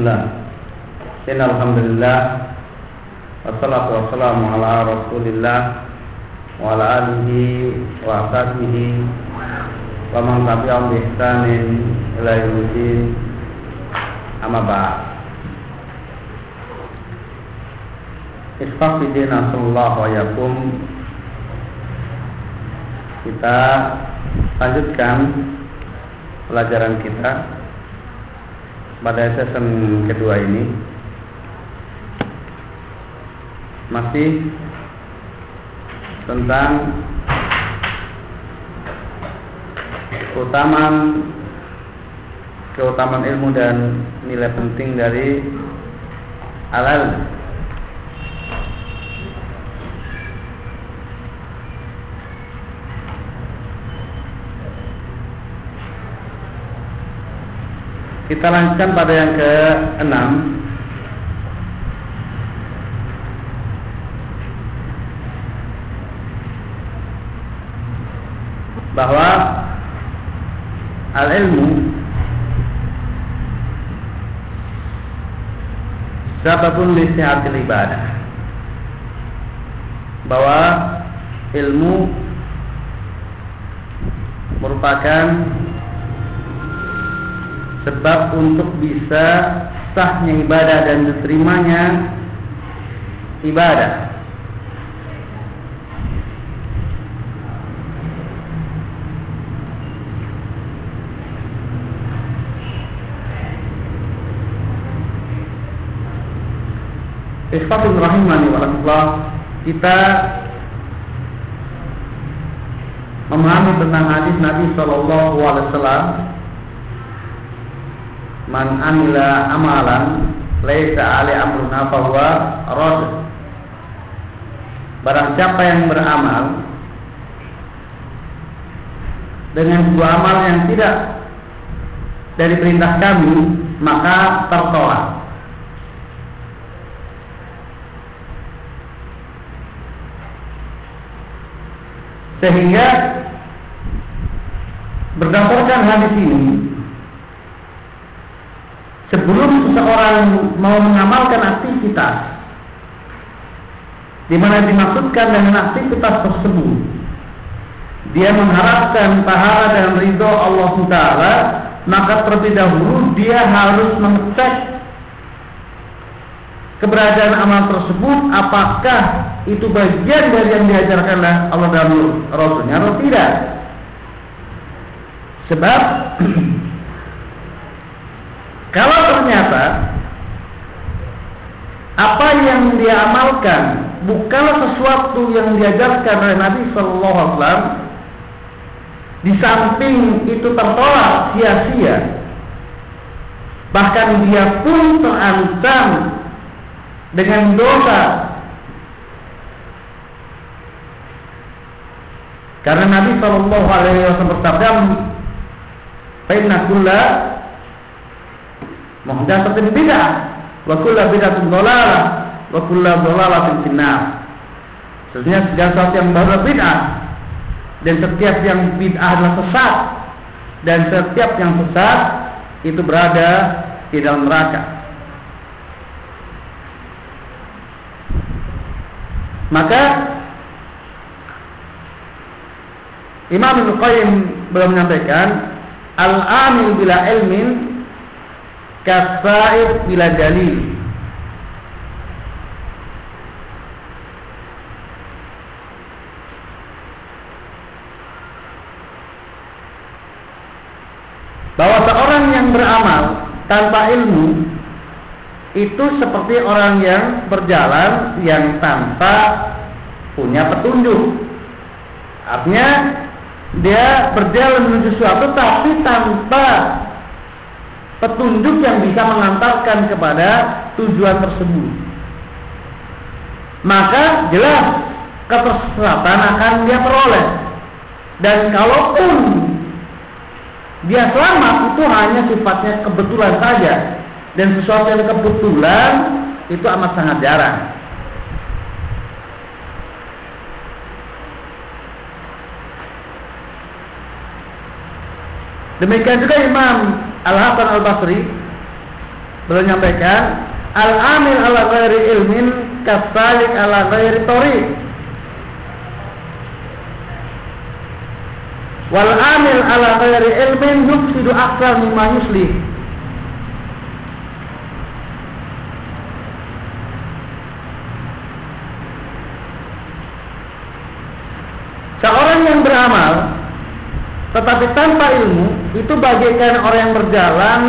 Bismillah. Inna alhamdulillah. Wassalatu wassalamu ala rasulillah Wa ala alihi wa ashabihi Wa man tabi'ahum bi ihsanin ila yaumiddin. Amma ba'd. Isfafidina sallallahu wa Kita lanjutkan pelajaran kita pada season kedua ini. Masih tentang keutamaan keutamaan ilmu dan nilai penting dari alal Kita lanjutkan pada yang ke-6 bahwa al-ilmu sababun li sihatil ibadah bahwa ilmu merupakan sebab untuk bisa sahnya ibadah dan diterimanya ibadah. Ikhwatul rahimani kita memahami tentang hadis Nabi Shallallahu Alaihi Wasallam man amila amalan laisa ali amruna fahuwa rad barang siapa yang beramal dengan sebuah amal yang tidak dari perintah kami maka tertolak. Sehingga berdasarkan hadis ini sebelum seseorang mau mengamalkan aktivitas di mana dimaksudkan dengan aktivitas tersebut dia mengharapkan pahala dan ridho Allah Taala maka terlebih dahulu dia harus mengecek keberadaan amal tersebut apakah itu bagian dari yang diajarkan oleh Allah dan Rasulnya atau tidak. Sebab Kalau ternyata apa yang dia amalkan bukanlah sesuatu yang diajarkan oleh Nabi Shallallahu Alaihi Wasallam, di samping itu tertolak sia-sia, bahkan dia pun terancam dengan dosa. Karena Nabi Shallallahu Alaihi Wasallam bersabda, "Inna muhdatsatin bid'ah wa kullu bid'atin dhalalah wa kullu dhalalatin finnar. Sebenarnya segala sesuatu yang baru bid'ah dan setiap yang bid'ah adalah sesat dan setiap yang sesat itu berada di dalam neraka. Maka Imam Ibnu Qayyim belum menyampaikan al-amil bila ilmin kasair bila dalil bahwa seorang yang beramal tanpa ilmu itu seperti orang yang berjalan yang tanpa punya petunjuk. Artinya dia berjalan menuju sesuatu tapi tanpa petunjuk yang bisa mengantarkan kepada tujuan tersebut. Maka jelas ketersesatan akan dia peroleh. Dan kalaupun dia selamat itu hanya sifatnya kebetulan saja dan sesuatu yang kebetulan itu amat sangat jarang. Demikian juga Imam Al Hasan Al Basri Beliau menyampaikan, al-amil ala ghairi ilmin kasalik ala ghairi tariq. Wal amil ala ghairi ilmin yufsidu akthar mimma yuslih. Seorang yang beramal tetapi tanpa ilmu itu bagaikan orang yang berjalan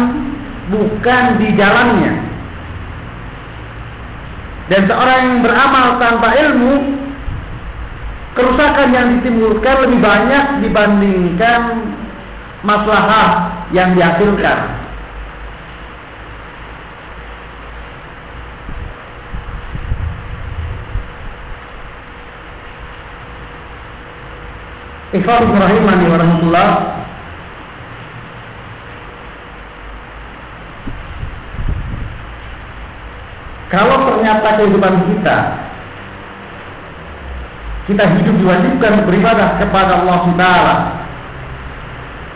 bukan di jalannya. Dan seorang yang beramal tanpa ilmu kerusakan yang ditimbulkan lebih banyak dibandingkan masalah yang dihasilkan. Ikhwan rahimani wa rahmatullah Kalau ternyata kehidupan kita kita hidup diwajibkan beribadah kepada Allah Taala.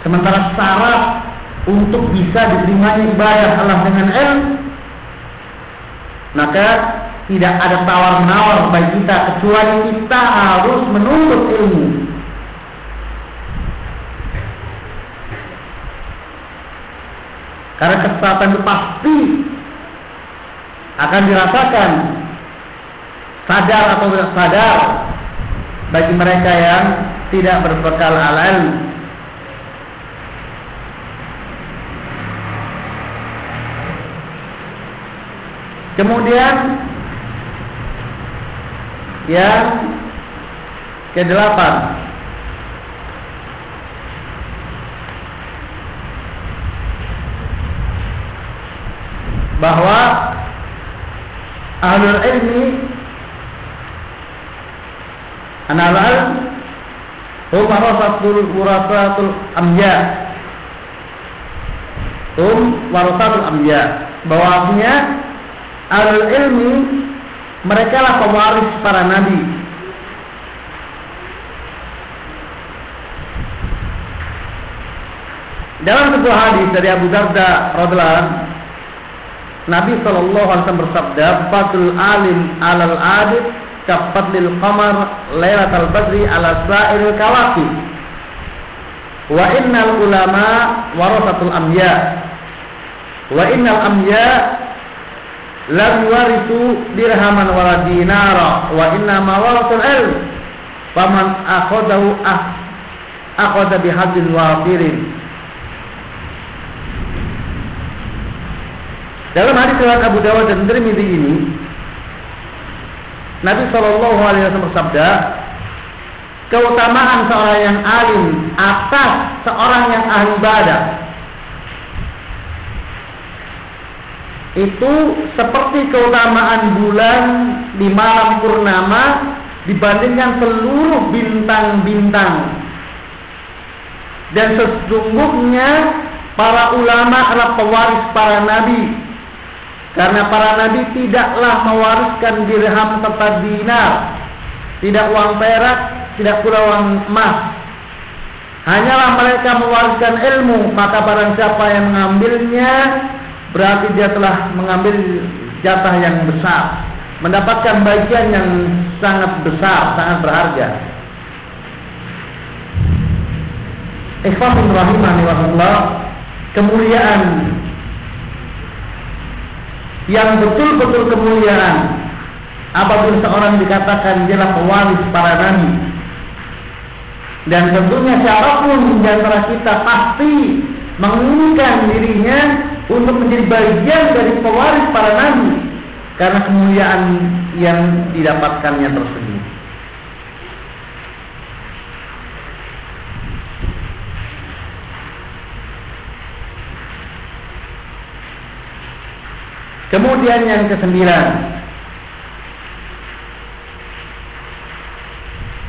Sementara syarat untuk bisa diterimanya ibadah Allah dengan ilmu maka tidak ada tawar menawar bagi kita kecuali kita harus menuntut ilmu Karena kesesatan itu pasti akan dirasakan sadar atau tidak sadar bagi mereka yang tidak berbekal alal Kemudian yang kedelapan bahwa ahlul ilmi analal hum warasatul warasatul amya. Hum warasatul amya. Bahwasanya ahlul ilmi mereka lah pewaris para nabi. Dalam sebuah hadis dari Abu Darda radhiallahu Nabi Shallallahu Alaihi Wasallam bersabda, "Fadul alim alal adid lil qamar lailatul badri ala sa'iril kawakib." Wa innal ulama warasatul amya. Wa innal amya lam warisu dirhaman wala dinara wa inna ma warasul ilm. Faman akhadahu ah akhadha bihadzin wafirin. Dalam hadis riwayat Abu Dawud dan Tirmidzi ini Nabi Shallallahu Alaihi Wasallam bersabda, keutamaan seorang yang alim atas seorang yang ahli ibadah itu seperti keutamaan bulan di malam purnama dibandingkan seluruh bintang-bintang. Dan sesungguhnya para ulama adalah pewaris para nabi karena para nabi tidaklah mewariskan dirham serta dinar, tidak uang perak, tidak pula uang emas. Hanyalah mereka mewariskan ilmu, maka barang siapa yang mengambilnya berarti dia telah mengambil jatah yang besar, mendapatkan bagian yang sangat besar, sangat berharga. Ikhwan rahimani wa kemuliaan yang betul-betul kemuliaan apabila seorang dikatakan dia pewaris para nabi dan tentunya siapa pun di antara kita pasti menginginkan dirinya untuk menjadi bagian dari pewaris para nabi karena kemuliaan yang didapatkannya tersebut. Kemudian yang kesembilan.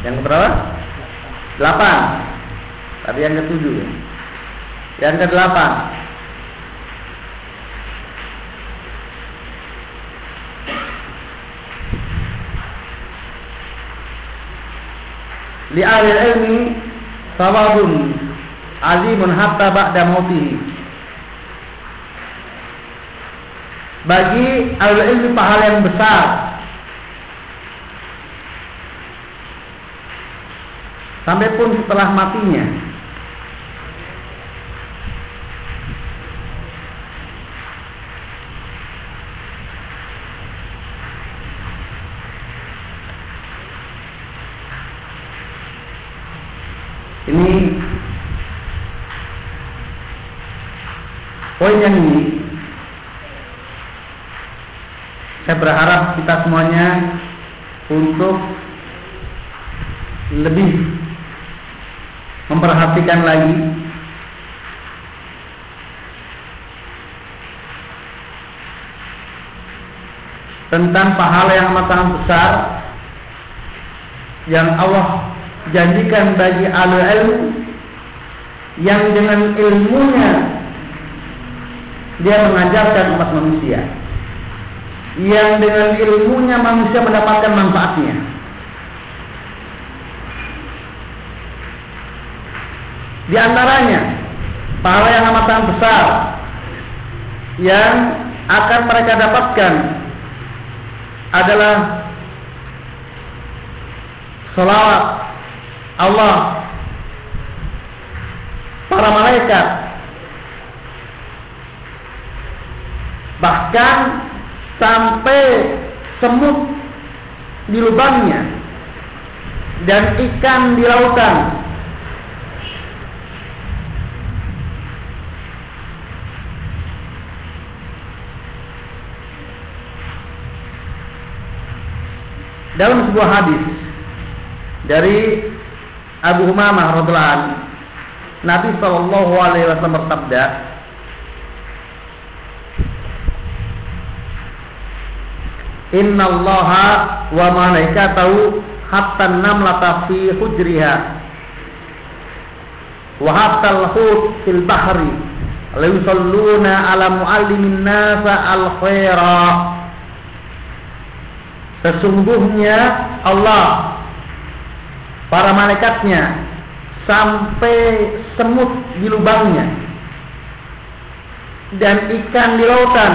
Yang berapa? Delapan. Tadi yang ketujuh. Yang kedelapan. Li ahli ilmi sawabun azimun hatta ba'da mautihi bagi ahli ilmi pahala yang besar. Sampai pun setelah matinya. Ini poin yang ini saya berharap kita semuanya untuk lebih memperhatikan lagi tentang pahala yang amat sangat besar yang Allah janjikan bagi ahli ilmu yang dengan ilmunya dia mengajarkan umat manusia yang dengan ilmunya manusia mendapatkan manfaatnya. Di antaranya pahala yang amat besar yang akan mereka dapatkan adalah salawat Allah para malaikat bahkan sampai semut di lubangnya dan ikan di lautan dalam sebuah hadis dari Abu Umamah radhiallahu Nabi Shallallahu alaihi wasallam bersabda Inna allaha wa malaikatahu hatta namlata fi hujriha. Wa hatta al-hut fil bahri. La yusalluna ala muallimin nasa al-khaira Sesungguhnya Allah para malaikatnya sampai semut di lubangnya dan ikan di lautan.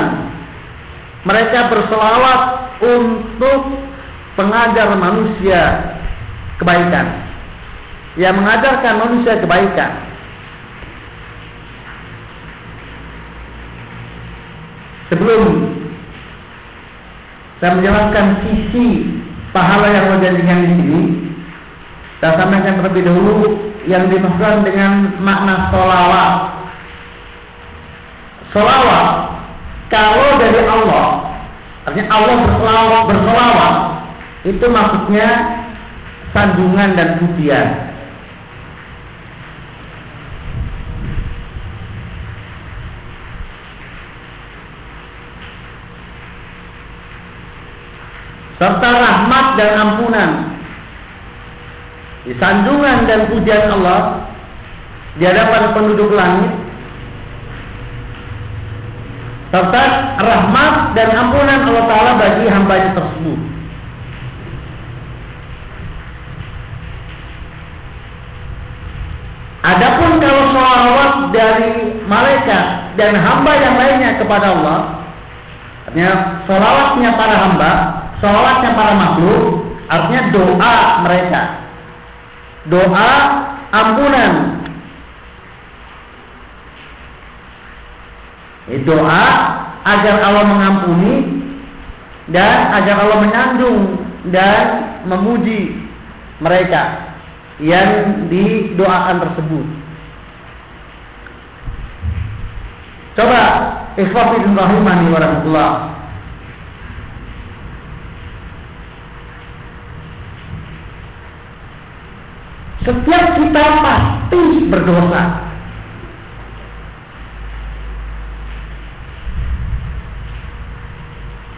Mereka berselawat untuk pengajar manusia kebaikan. Yang mengajarkan manusia kebaikan. Sebelum saya menjelaskan sisi pahala yang menjanjikan di sini, saya sampaikan terlebih dahulu yang dimaksudkan dengan makna solawat. Solawat kalau dari Allah, artinya Allah berselawat, berselawat itu maksudnya sanjungan dan pujian. serta rahmat dan ampunan. Di sanjungan dan pujian Allah di hadapan penduduk langit serta rahmat dan ampunan Allah Ta'ala bagi hambanya tersebut. Adapun kalau sholawat dari malaikat dan hamba yang lainnya kepada Allah, artinya sholawatnya para hamba, sholawatnya para makhluk, artinya doa mereka, doa ampunan doa agar Allah mengampuni dan agar Allah menyanjung dan memuji mereka yang didoakan tersebut. Coba ikhwafidun rahimani warahmatullah. Setiap kita pasti berdosa.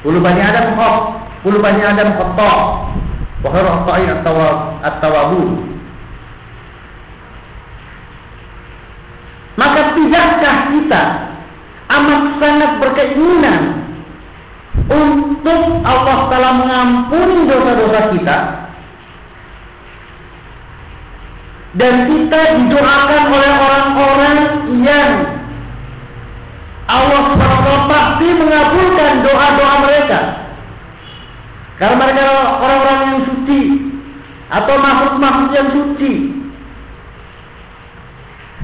Bulu bani Adam khaf, bulu bani Adam khata. Wa khairu khata'in at-tawabun. Maka tidakkah kita amat sangat berkeinginan untuk Allah Ta'ala mengampuni dosa-dosa kita dan kita didoakan oleh orang-orang yang Allah SWT pasti mengabulkan doa-doa mereka. Karena mereka orang-orang yang suci atau makhluk-makhluk yang suci.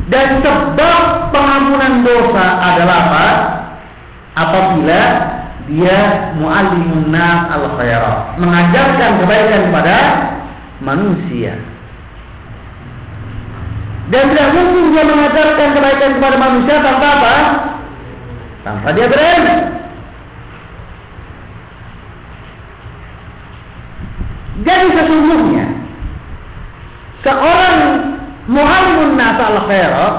Dan sebab pengampunan dosa adalah apa? Apabila dia muallimun al khairat, mengajarkan kebaikan kepada manusia. Dan tidak mungkin dia mengajarkan kebaikan kepada manusia tanpa apa? Tanpa dia berilmu. Jadi sesungguhnya seorang muhammun nasa al khairat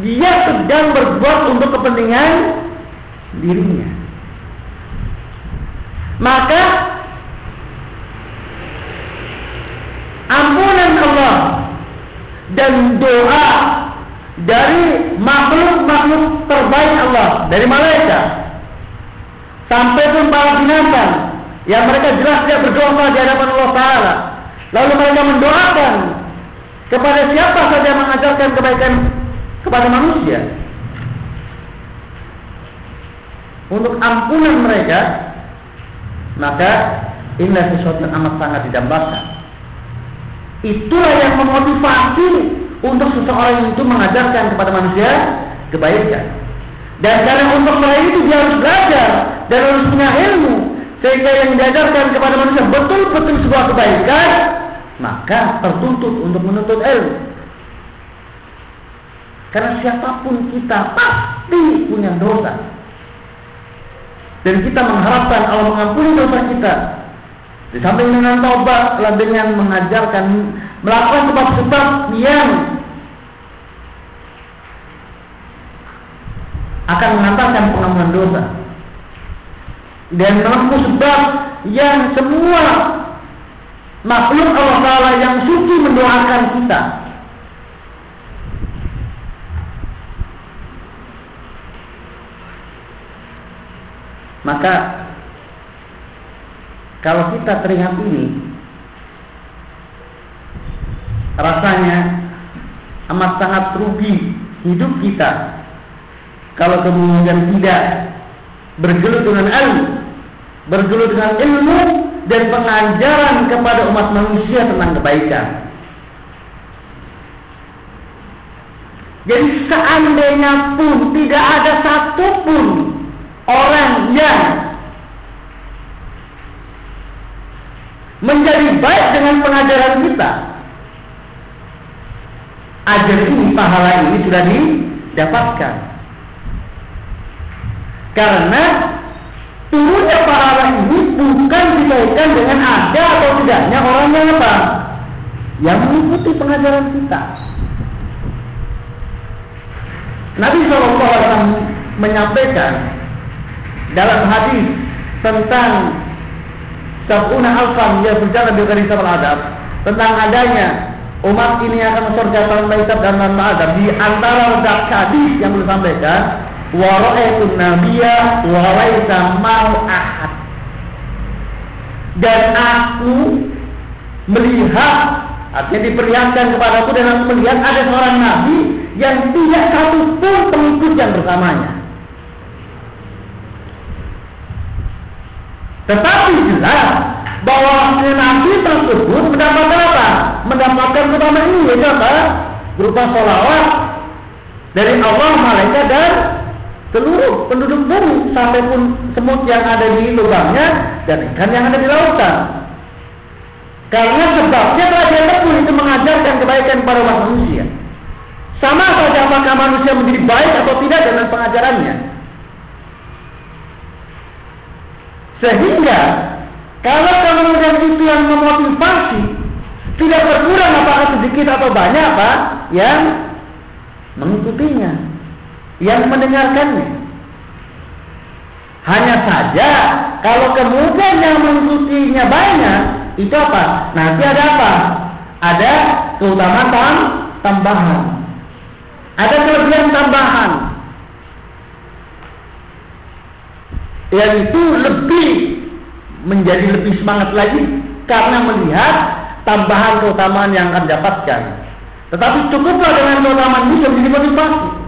dia sedang berbuat untuk kepentingan dirinya. Maka ampunan Allah dan doa dari terbaik Allah, dari malaikat sampai pun para binatang yang mereka jelas tidak berdosa di hadapan Allah Taala. Lalu mereka mendoakan kepada siapa saja mengajarkan kebaikan kepada manusia untuk ampunan mereka maka inilah sesuatu yang amat sangat didambakan Itulah yang memotivasi untuk seseorang itu mengajarkan kepada manusia kebaikan. Dan karena untuk meraih itu dia harus belajar dan harus punya ilmu. Sehingga yang diajarkan kepada manusia betul-betul sebuah kebaikan, maka tertuntut untuk menuntut ilmu. Karena siapa pun kita pasti punya dosa. Dan kita mengharapkan Allah mengampuni dosa kita di samping dengan taubat dengan mengajarkan melakukan sebab-sebab yang akan mengantarkan pengampunan dosa dan menempuh sebab yang semua makhluk Allah Taala yang suci mendoakan kita. Maka kalau kita teringat ini, rasanya amat sangat rugi hidup kita kalau kemudian tidak bergelut dengan ilmu, bergelut dengan ilmu dan pengajaran kepada umat manusia tentang kebaikan. Jadi seandainya pun tidak ada satupun orang yang menjadi baik dengan pengajaran kita. Ajar ini, pahala ini sudah didapatkan. Karena turunnya pahala ini bukan dikaitkan dengan ada atau tidaknya orang yang apa? Yang mengikuti pengajaran kita. Nabi SAW menyampaikan dalam hadis tentang Sabuna alfan dia berjalan di garis adab tentang adanya umat ini akan surga tahun hisab dan tanpa adab di antara redak hadis yang disampaikan wa ra'aitu nabiyya mau ahad dan aku melihat artinya diperlihatkan kepada aku dan aku melihat ada seorang nabi yang tidak satu pun pengikut yang bersamanya Tetapi jelas bahwa nabi tersebut mendapatkan apa? Mendapatkan utama ini yaitu apa? Berupa sholawat dari Allah, malaikat dan seluruh penduduk bumi sampai pun semut yang ada di lubangnya dan ikan yang ada di lautan. Karena sebabnya Raja Tepun itu mengajarkan kebaikan kepada manusia. Sama saja apakah manusia menjadi baik atau tidak dengan pengajarannya. Sehingga kalau kemudian itu yang memotivasi tidak berkurang apakah sedikit atau banyak Pak yang mengikutinya, yang mendengarkannya. Hanya saja kalau kemudian yang mengikutinya banyak, itu apa? Nanti ada apa? Ada keutamaan tambahan. Ada kelebihan tambahan. yang itu lebih menjadi lebih semangat lagi karena melihat tambahan keutamaan yang akan dapatkan. Tetapi cukuplah dengan keutamaan yang menjadi motivasi.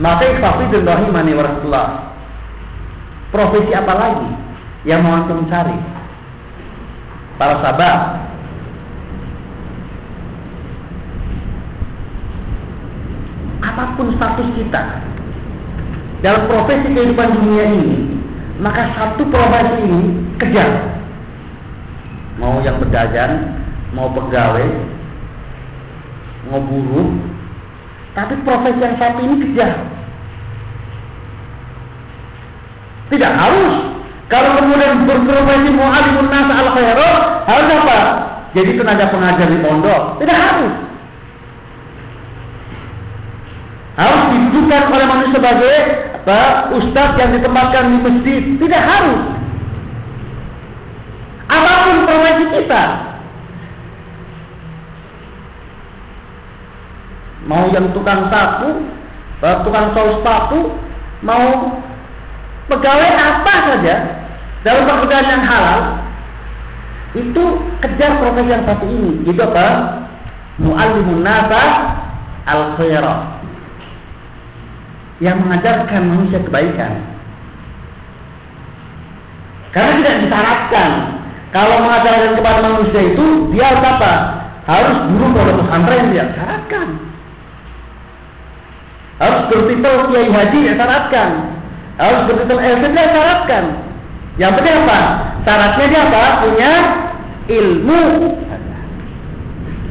Maka ikhfafi dan rahimani warahmatullah. Profesi apa lagi yang mau antum cari? Para sahabat. Apa pun status kita dalam profesi kehidupan dunia ini, maka satu profesi ini kejar. Mau yang berdagang, mau pegawai, mau buruh, tapi profesi yang satu ini kejar. Tidak harus. Kalau kemudian berprofesi mu'alimun nasa al khairat, harus apa? Jadi tenaga pengajar di pondok. Tidak harus. Harus didudukan oleh manusia sebagai apa? Ustadz yang ditempatkan di masjid. Tidak harus. Apa pun profesi kita, mau yang tukang sapu, tukang sol sepatu, mau pegawai apa saja dalam pekerjaan yang halal itu kejar profesi yang satu ini. Itu apa? Muallimun nasa al khairat yang mengajarkan manusia kebaikan. Karena tidak disyaratkan. Kalau mengajarkan kepada manusia itu dia harus apa? Harus guru pada pesantren dia. Syaratkan harus bertitel kiai haji ya syaratkan harus bertitel LC dia syaratkan. Yang penting apa? Syaratnya dia apa? Punya ilmu.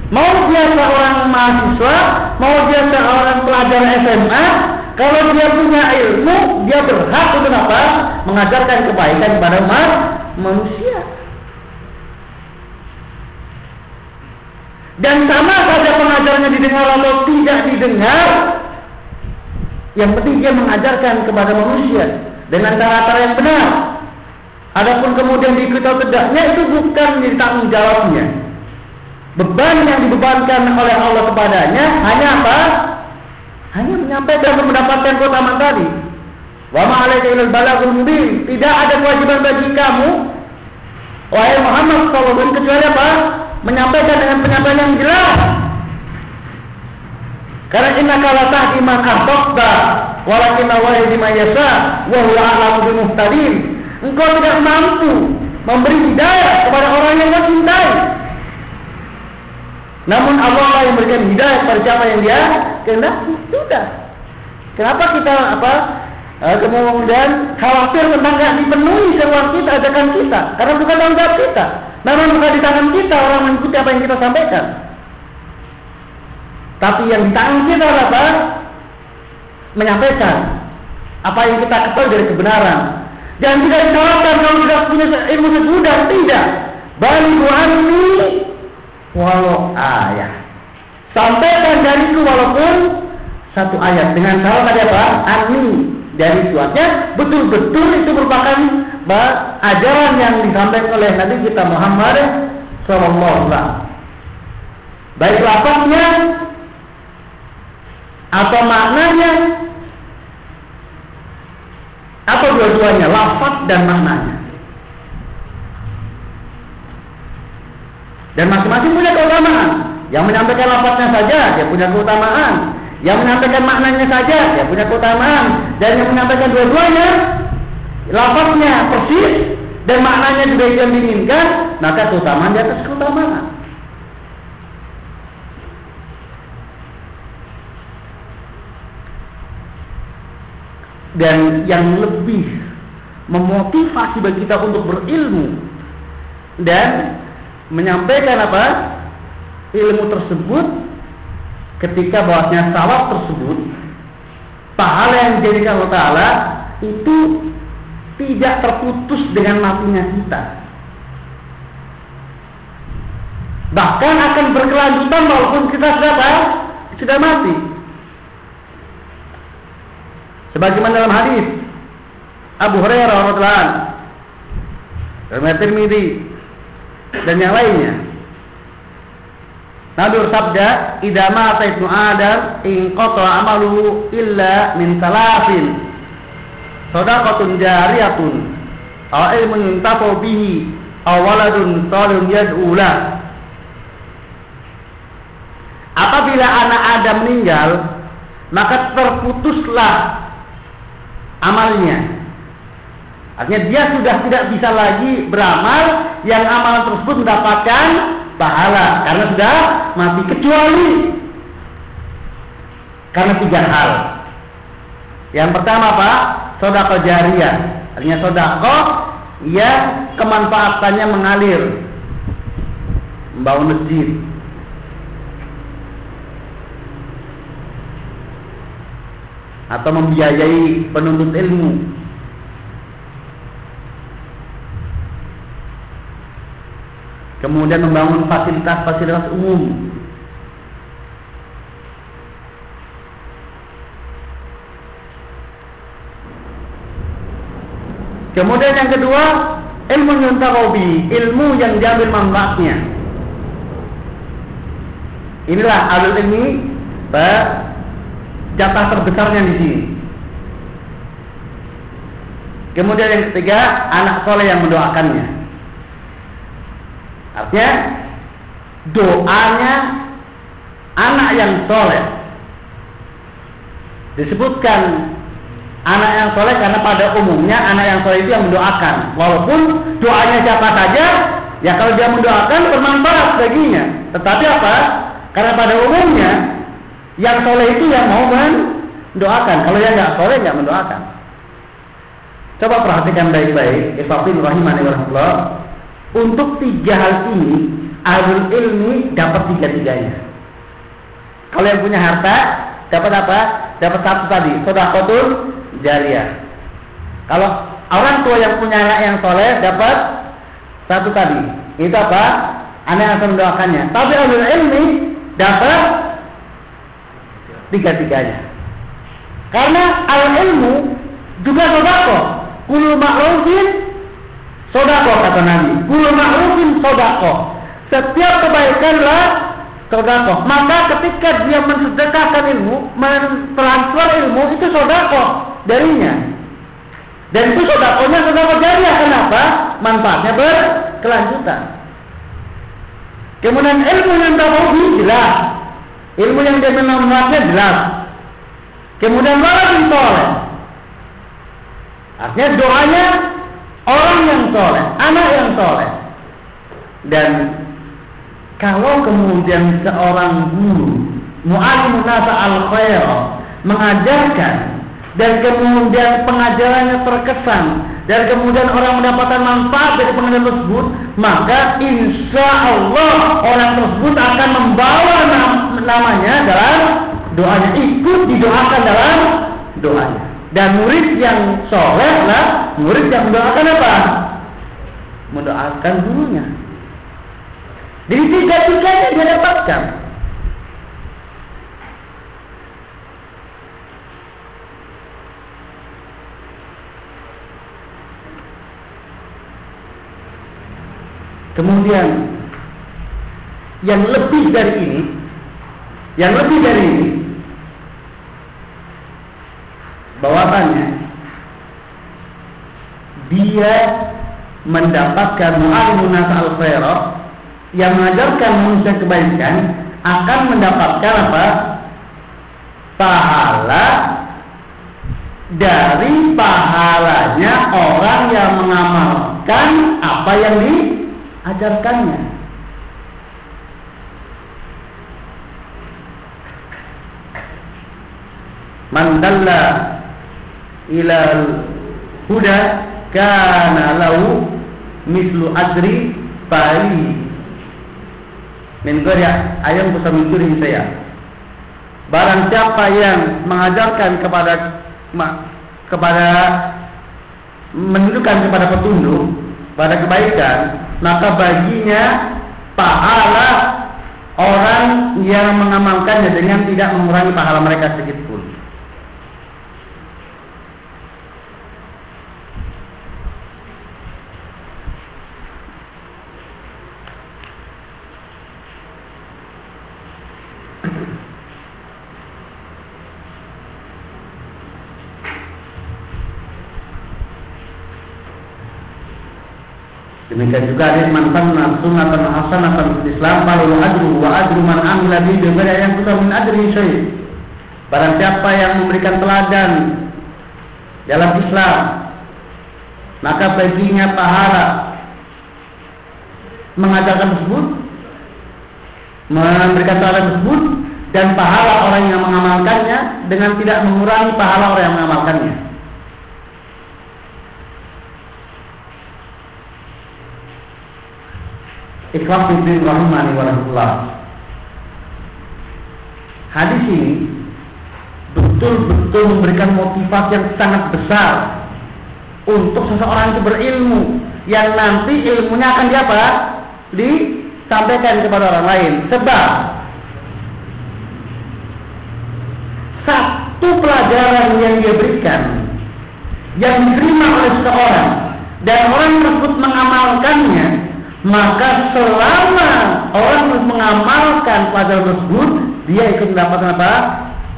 Mau dia seorang mahasiswa, mau dia seorang pelajar SMA, kalau dia punya ilmu, dia berhak untuk apa? Mengajarkan kebaikan kepada manusia. Dan sama saja pengajarnya didengar atau tidak didengar, yang penting dia mengajarkan kepada manusia dengan cara-cara yang benar. Adapun kemudian diikuti atau tidaknya itu bukan menjadi tanggung jawabnya. Beban yang dibebankan oleh Allah kepadanya hanya apa? Hanya menyampaikan dan mendapatkan keutamaan tadi. Wa ma'alaika ilal. Tidak ada kewajiban bagi kamu wahai Muhammad sallallahu kecuali apa? Menyampaikan dengan penyampaian yang jelas karena inna kala tahdi man ahbabta walakin Allah bima yasha wa huwa a'lamu. Engkau tidak mampu memberi hidayah kepada orang yang kau cintai. Namun Allah yang memberikan hidayah kepada siapa yang dia kehendaki. Sudah. Kenapa kita apa? Eh, kemudian khawatir tentang tidak dipenuhi seruan kita, ajakan kita, karena bukan tanggung jawab kita. Namun bukan di tangan kita orang mengikuti apa yang kita sampaikan. Tapi yang ditanggung kita adalah apa? Menyampaikan apa yang kita ketahui dari kebenaran. Dan tidak disalahkan kalau tidak punya ilmu sesudah, tidak. Baliku anni walau ayat. Sampaikan dariku walaupun satu ayat dengan cara tadi apa? Ani dari suatnya betul-betul itu merupakan ajaran yang disampaikan oleh Nabi kita Muhammad SAW. Baik lafaznya atau maknanya? Atau dua-duanya? Lafaz dan maknanya. Dan masing-masing punya keutamaan. Yang menyampaikan lafaznya saja dia punya keutamaan. Yang menyampaikan maknanya saja dia punya keutamaan. Dan yang menyampaikan dua-duanya lafaznya persis dan maknanya juga yang diinginkan maka keutamaan di atas keutamaan dan yang lebih memotivasi bagi kita untuk berilmu dan menyampaikan apa? Ilmu tersebut ketika bahwasanya sawab tersebut pahala yang dijadikan Allah Taala itu tidak terputus dengan matinya kita. Bahkan akan berkelanjutan walaupun kita sudah sudah mati Sebagaimana dalam hadis Abu Hurairah radhiyallahu anhu, Riwayat Tirmidzi dan yang lainnya. Nabi bersabda, "Idza mata ibnu Adam, in qata amaluhu illa min salasin. Shadaqatun jariyatun, aw ilmun yuntafa bihi, aw waladun salihun yad'u Apabila anak Adam meninggal, maka terputuslah amalnya. Artinya dia sudah tidak bisa lagi beramal yang amalan tersebut mendapatkan pahala. Karena sudah mati kecuali karena tiga hal. Yang pertama Pak, sodako jariah. Artinya sodako yang kemanfaatannya mengalir. Membangun masjid atau membiayai penuntut ilmu kemudian membangun fasilitas-fasilitas umum Kemudian yang kedua, ilmu yang tarobi, ilmu yang diambil manfaatnya. Inilah alul ilmi jatah terbesarnya di sini. Kemudian yang ketiga, anak soleh yang mendoakannya. Artinya, doanya anak yang soleh. Disebutkan anak yang soleh karena pada umumnya anak yang soleh itu yang mendoakan. Walaupun doanya siapa saja, ya kalau dia mendoakan bermanfaat baginya. Tetapi apa? Karena pada umumnya yang soleh itu yang mau mendoakan. Kalau yang nggak soleh nggak mendoakan. Coba perhatikan baik-baik. Ifafin rahimani warahmatullah. Untuk tiga hal ini, ahlul ilmi dapat tiga-tiganya. Kalau yang punya harta, dapat apa? Dapat satu tadi, sodakotul jariah. Kalau orang tua yang punya anak yang soleh dapat satu tadi. Itu apa? Anak yang akan mendoakannya. Tapi ahlul ilmi dapat tiga-tiganya. Karena al ilmu juga sodako. Kulu ma'rufin sodako kata Nabi. Kulu ma'rufin sodako. Setiap kebaikanlah sodako. Maka ketika dia mensedekahkan ilmu, mentransfer ilmu itu sodako darinya. Dan itu sodakonya sodako jariah. Kenapa? Manfaatnya berkelanjutan. Kemudian ilmu yang tahu jelas. Ilmu yang dia manfaatnya jelas. Kemudian waladin soleh. Artinya doanya orang yang soleh, anak yang soleh. Dan kalau kemudian seorang guru mu'alimun nasa al khair mengajarkan dan kemudian pengajarannya terkesan dan kemudian orang mendapatkan manfaat dari pengajaran tersebut maka insya Allah orang tersebut akan membawa namanya dalam doanya. Ikut didoakan dalam doanya. Dan murid yang soleh lah murid yang mendoakan apa? Mendoakan gurunya. Jadi tiga-tiganya dia dapatkan. Kemudian yang lebih dari ini, yang lebih dari ini, bahwasannya dia mendapatkan mu'alimun al khairah yang mengajarkan manusia kebaikan akan mendapatkan apa? Pahala dari pahalanya orang yang mengamalkan apa yang diajarkannya. Mandalla ila huda kana lahu mislu ajri fa'ili min ya ayam bisa mencuri saya. Barang siapa yang mengajarkan kepada kepada menunjukkan kepada petunjuk pada kebaikan, maka baginya pahala orang yang mengamalkannya dengan tidak mengurangi pahala mereka sedikit pun. Demikian juga ada man sanna sunatan hasanatan Islam falahu ajru wa ajru man bi bighairi yang kusa min ajri syai. Barang siapa yang memberikan teladan dalam Islam maka baginya pahala mengajarkan tersebut, memberikan cara tersebut, dan pahala orang yang mengamalkannya dengan tidak mengurangi pahala orang yang mengamalkannya. Rahimani Hadis ini betul-betul memberikan motivasi yang sangat besar untuk seseorang itu berilmu yang nanti ilmunya akan diapa? Disampaikan kepada orang lain. Sebab satu pelajaran yang dia berikan yang diterima oleh seseorang dan orang tersebut mengamalkannya maka selama orang mengamalkan pelajaran tersebut dia ikut mendapatkan apa?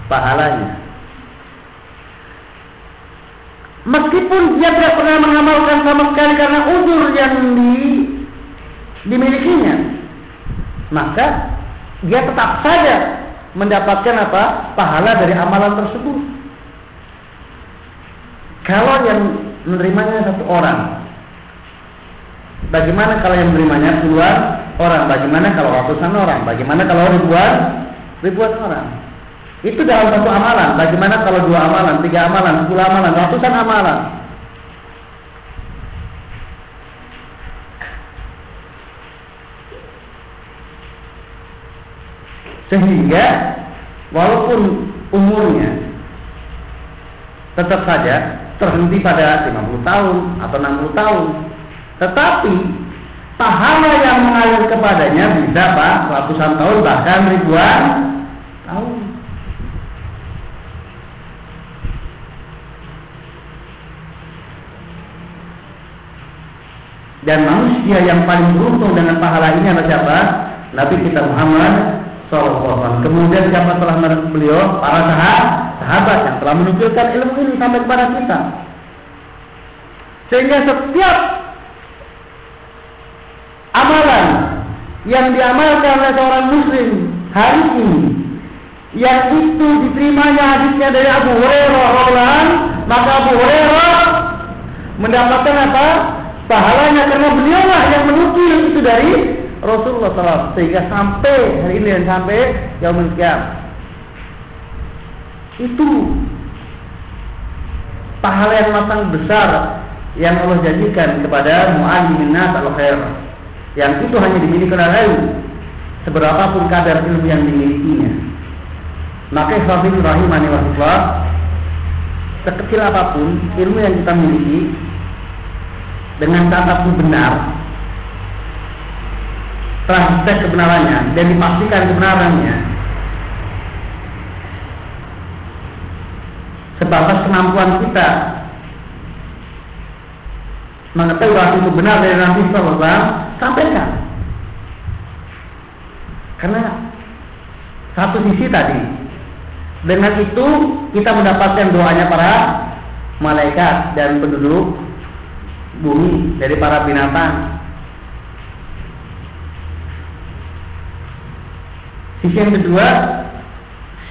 pahalanya meskipun dia tidak pernah mengamalkan sama sekali karena uzur yang di, dimilikinya maka dia tetap saja mendapatkan apa? pahala dari amalan tersebut. Kalau yang menerimanya satu orang, bagaimana kalau yang menerimanya puluhan orang? Bagaimana kalau ratusan orang? Bagaimana kalau ribuan ribuan orang? Itu dalam satu amalan. Bagaimana kalau dua amalan, tiga amalan, sepuluh amalan, ratusan amalan? Sehingga walaupun umurnya tetap saja terhenti pada 50 tahun atau 60 tahun. Tetapi pahala yang mengalir kepadanya bisa Pak ratusan tahun bahkan ribuan tahun. Dan manusia yang paling beruntung dengan pahala ini adalah siapa? Nabi kita Muhammad Sallallahu Kemudian siapa telah beliau? Para sahabat, sahabat yang telah menunjukkan ilmu ini sampai kepada kita. Sehingga setiap amalan yang diamalkan oleh seorang muslim hari ini yang itu diterimanya hadisnya dari Abu Hurairah maka Abu Hurairah mendapatkan apa? pahalanya karena beliaulah yang menukil itu dari Rasulullah SAW sehingga sampai hari ini dan sampai yaumul kiamat itu pahala yang matang besar yang Allah janjikan kepada mu'allimin nas al khair yang itu hanya dimiliki oleh seberapa pun kadar ilmu yang dimilikinya. Maka Ibrahim rahimani wa sekecil apa pun ilmu yang kita miliki dengan kata benar telah dicek kebenarannya dan dipastikan kebenarannya sebatas kemampuan kita mengetahui hal itu benar dari Nabi Sallallahu sampaikan. Karena satu sisi tadi dengan itu kita mendapatkan doanya para malaikat dan penduduk bumi dari para binatang. Sisi yang kedua,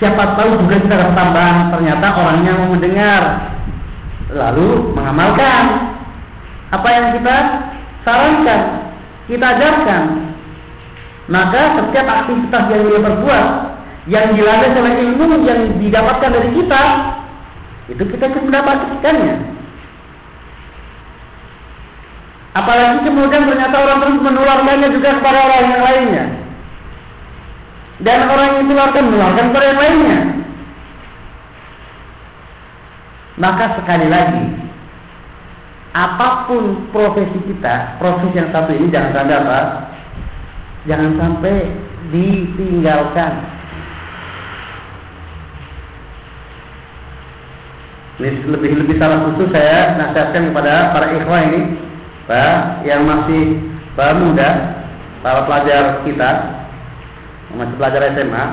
siapa tahu juga kita dapat tambahan. Ternyata orangnya mau mendengar lalu mengamalkan apa yang kita sarankan, kita ajarkan. Maka setiap aktivitas yang dia perbuat yang dilandasi oleh ilmu yang didapatkan dari kita itu kita mendapatkannya. Apalagi kemudian ternyata orang terus menularkannya juga kepada orang yang lainnya dan orang yang ditularkan menularkan kepada yang lainnya. Maka sekali lagi, apa pun profesi kita, profesi yang satu ini jangan sampai apa? Jangan sampai ditinggalkan. Ini lebih lebih salah khusus saya nasihatkan kepada para ikhwah ini, Pak, yang masih baru muda, para pelajar kita, masih pelajar SMA,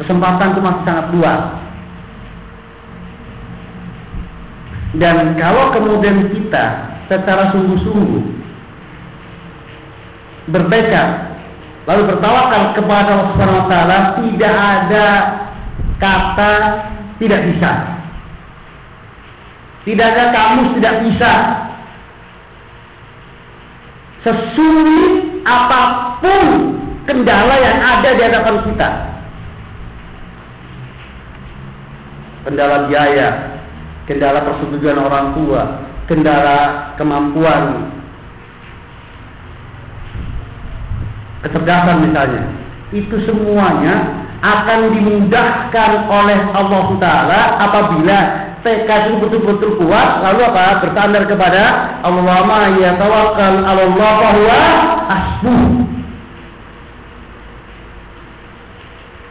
kesempatan itu masih sangat luas. Dan kalau kemudian kita secara sungguh-sungguh berbeka lalu bertawakal kepada Allah Subhanahu wa taala tidak ada kata tidak bisa. Tidak ada kamus tidak bisa. Sesulit apa pun kendala yang ada di hadapan kita. Kendala biaya, kendala persetujuan orang tua, kendala kemampuan, kecerdasan misalnya. Itu semuanya akan dimudahkan oleh Allah Taala apabila tekad itu betul-betul kuat lalu apa? Bersandar kepada Allah ma ya tawakkal Allah bahwa asbuh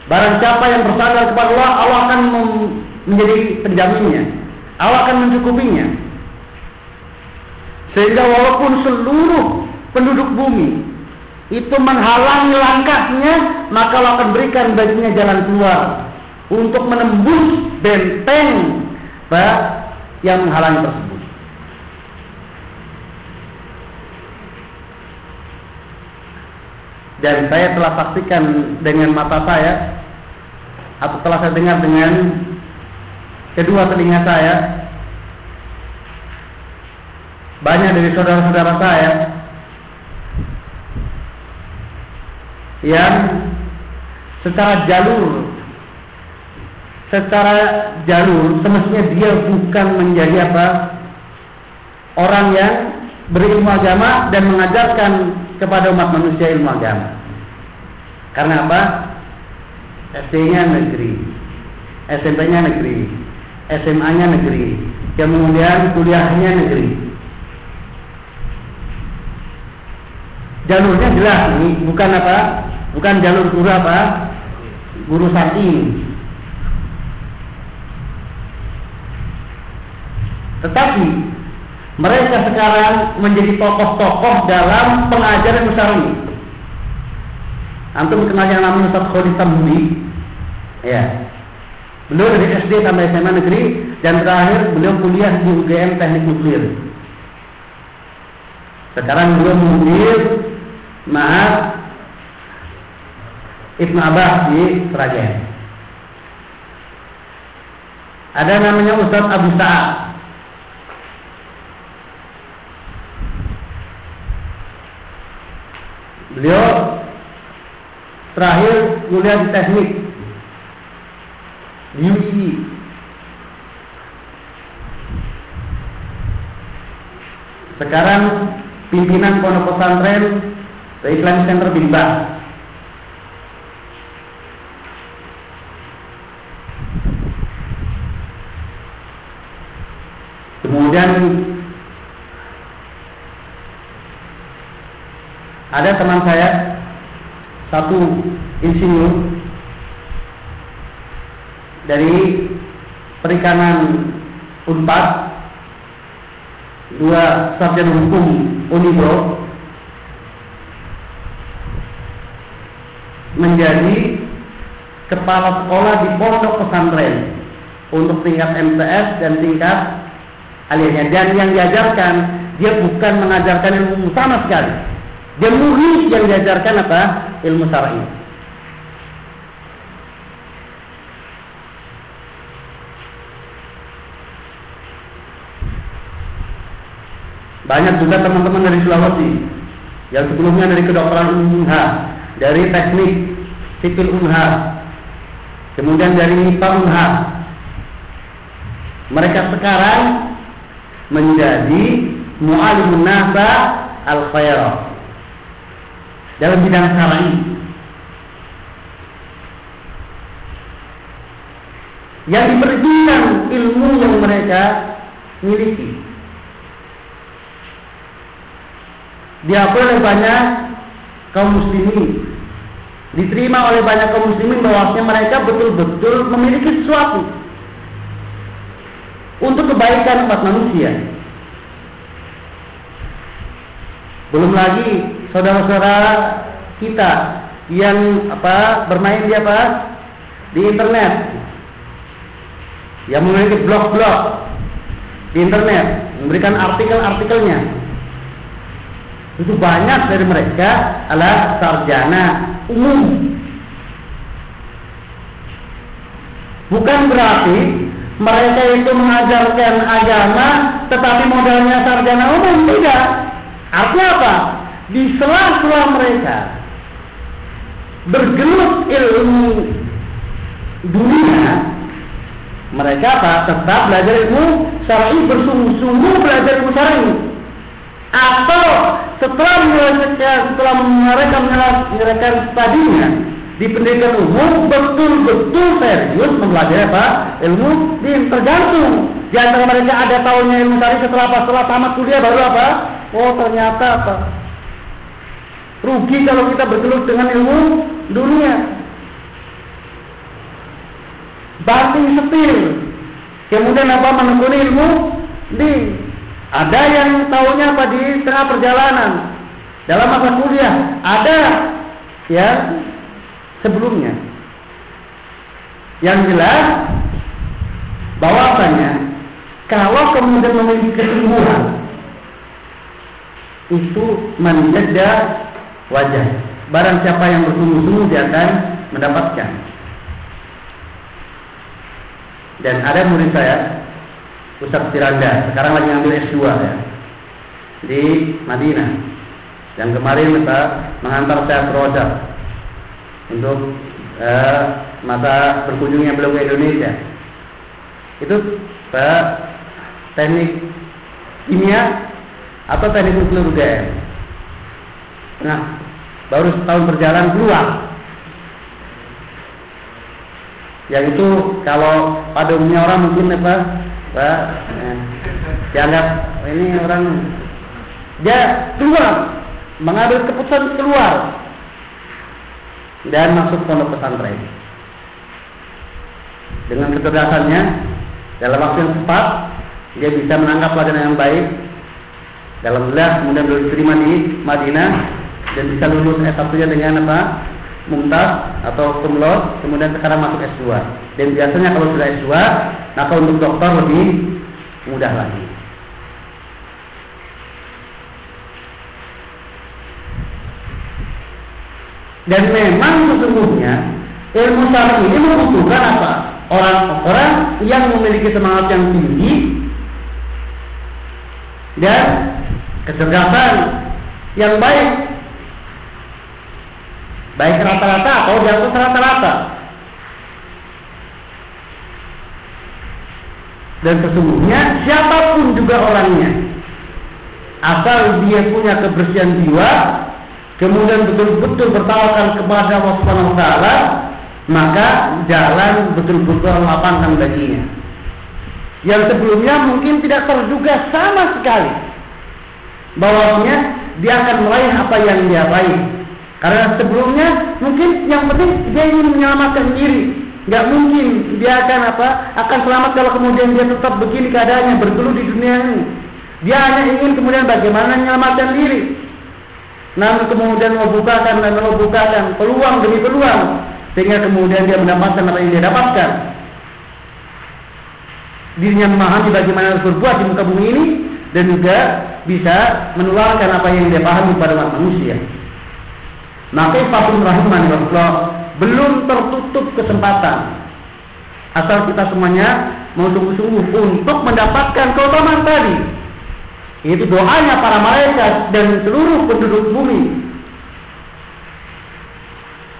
Barang siapa yang bersandar kepada Allah Allah akan menjadi penjaminnya Allah akan mencukupinya sehingga walaupun seluruh penduduk bumi itu menghalangi langkahnya, maka Allah akan berikan baginya jalan keluar untuk menembus benteng yang menghalangi tersebut. Dan saya telah saksikan dengan mata saya atau telah saya dengar dengan kedua telinga saya banyak dari saudara-saudara saya yang secara jalur secara jalur semestinya dia bukan menjadi apa orang yang berilmu agama dan mengajarkan kepada umat manusia ilmu agama. Karena apa? SD-nya negeri, SMP-nya negeri, SMA-nya negeri, kemudian kuliahnya negeri. Jalurnya jelas ini bukan apa? Bukan jalur guru apa? Guru syar'i. Tetapi mereka sekarang menjadi tokoh-tokoh dalam pengajaran syar'i. Antum kenal yang namanya Ustaz Khalid Tambudi? Ya. Beliau dari SD sampai SMA negeri dan terakhir beliau kuliah di UGM Teknik Nuklir. Sekarang beliau mengulir maaf Ibnu Abbas di Seragen. Ada namanya Ustaz Abu Sa'ad. Beliau terakhir kuliah di teknik UII. Sekarang pimpinan pondok pesantren Islamic Center Bimbang Kemudian ada teman saya satu insinyur dari perikanan Unpad, dua sarjana hukum Unibro menjadi kepala sekolah di pondok pesantren untuk tingkat MTS dan tingkat aliyahnya dan yang diajarkan dia bukan mengajarkan ilmu sama sekali. Dia murid yang diajarkan apa? Ilmu syar'i banyak juga teman-teman dari Sulawesi yang sebelumnya dari kedokteran Unha dari teknik sipil Unha kemudian dari MIPA Unha mereka sekarang menjadi mu'alimun nasa al khairat dalam bidang syar'i yang diperhitungkan ilmu yang mereka miliki diakui oleh banyak kaum muslimin diterima oleh banyak kaum muslimin bahwasanya mereka betul-betul memiliki sesuatu untuk kebaikan umat manusia. Belum lagi saudara-saudara kita yang apa bermain di apa di internet, yang memiliki blog-blog di internet, memberikan artikel-artikelnya. Itu banyak dari mereka adalah sarjana umum. Bukan berarti mereka itu mengajarkan agama tetapi modalnya sarjana umum tidak. Artinya apa? Di sela-sela mereka bergelut ilmu dunia mereka apa? tetap belajar ilmu syar'i bersungguh-sungguh belajar ilmu syar'i atau setelah menyelesaikan setelah mereka menyelesaikan tadinya di pendidikan umum betul-betul serius mempelajari apa? Ilmu din tergantung. Di antara mereka ada tahunnya ilmu syari setelah apa? Setelah tamat kuliah baru apa? Oh ternyata apa? Rugi kalau kita bergelut dengan ilmu dunia. Banting setir. Kemudian apa menekuni ilmu di ada yang tahunya apa di tengah perjalanan dalam masa kuliah ada ya sebelumnya. Yang jelas bahwasanya kalau kemudian memiliki kesembuhan itu menjadi wajah. Barang siapa yang bersungguh-sungguh dia akan mendapatkan. Dan ada murid saya, Ustaz Tiranda, sekarang lagi ngambil S2 ya, di Madinah. Yang kemarin kita mengantar saya Rojak untuk uh, masa berkunjungnya beliau ke Indonesia. Itu uh, teknik kimia atau teknik nuklir UGM. Nah, baru setahun berjalan keluar. Yang itu kalau pada umumnya orang mungkin apa, Pak, eh, dianggap ini orang dia keluar mengambil keputusan keluar dan masuk pondok pesantren. Dengan kecerdasannya, dalam waktu yang cepat, dia bisa menangkap pelajaran yang baik. Dalam belas kemudian diterima di Madinah dan bisa lulus S1-nya dengan apa? Mumtaz atau kumlot, kemudian sekarang masuk S2. Dan biasanya kalau sudah S2, maka untuk dokter lebih mudah lagi. Dan memang sesungguhnya ilmu syar'i ini membutuhkan apa? Orang-orang yang memiliki semangat yang tinggi dan kecerdasan yang baik. Baik rata-rata atau di atas rata-rata. Dan sesungguhnya siapa pun juga orangnya asal dia punya kebersihan jiwa kemudian betul-betul bertawakal kepada Allah Subhanahu maka jalan betul-betul lapangkan baginya. Yang sebelumnya mungkin tidak terduga sama sekali bahwasanya dia akan meraih apa yang dia raih. Karena sebelumnya mungkin yang penting dia ingin menyelamatkan diri. Gak mungkin dia akan apa? Akan selamat kalau kemudian dia tetap begini keadaannya bergelut di dunia ini. Dia hanya ingin kemudian bagaimana menyelamatkan diri. Namun kemudian membukakan dan membukakan peluang demi peluang sehingga kemudian dia mendapatkan apa yang dia dapatkan. Dirinya memahami bagaimana harus berbuat di muka bumi ini dan juga bisa menularkan apa yang dia pahami pada manusia. Maka Fatul Rahman Allah belum tertutup kesempatan asal kita semuanya mau sungguh-sungguh untuk mendapatkan keutamaan tadi itu doanya para malaikat dan seluruh penduduk bumi.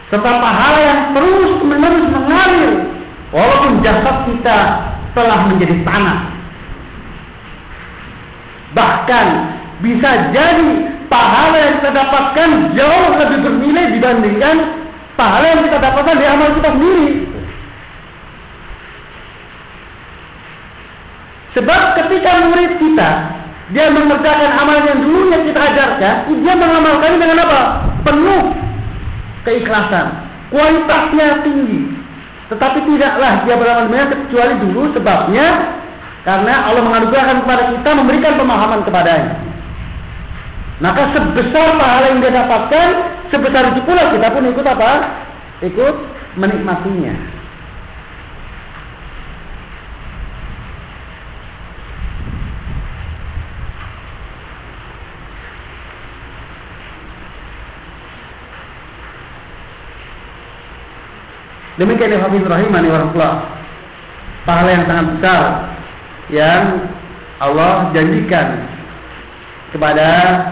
Serta pahala yang terus menerus mengalir walaupun jasad kita telah menjadi tanah. Bahkan bisa jadi pahala yang kita dapatkan jauh lebih bernilai dibandingkan pahala yang kita dapatkan di amal kita sendiri. Sebab ketika murid kita dia mengerjakan amal yang dulunya kita ajarkan, dia mengamalkannya dengan apa? Penuh keikhlasan. Kualitasnya tinggi. Tetapi tidaklah dia beramal dengan kecuali dulu sebabnya karena Allah menganugerahkan kepada kita memberikan pemahaman kepadanya. Maka sebesar pahala yang dia dapatkan, sebesar itu pula kita pun ikut apa? Ikut menikmatinya. Demikian Hafiz Rahimani warahmatullah. pahala yang sangat besar yang Allah janjikan kepada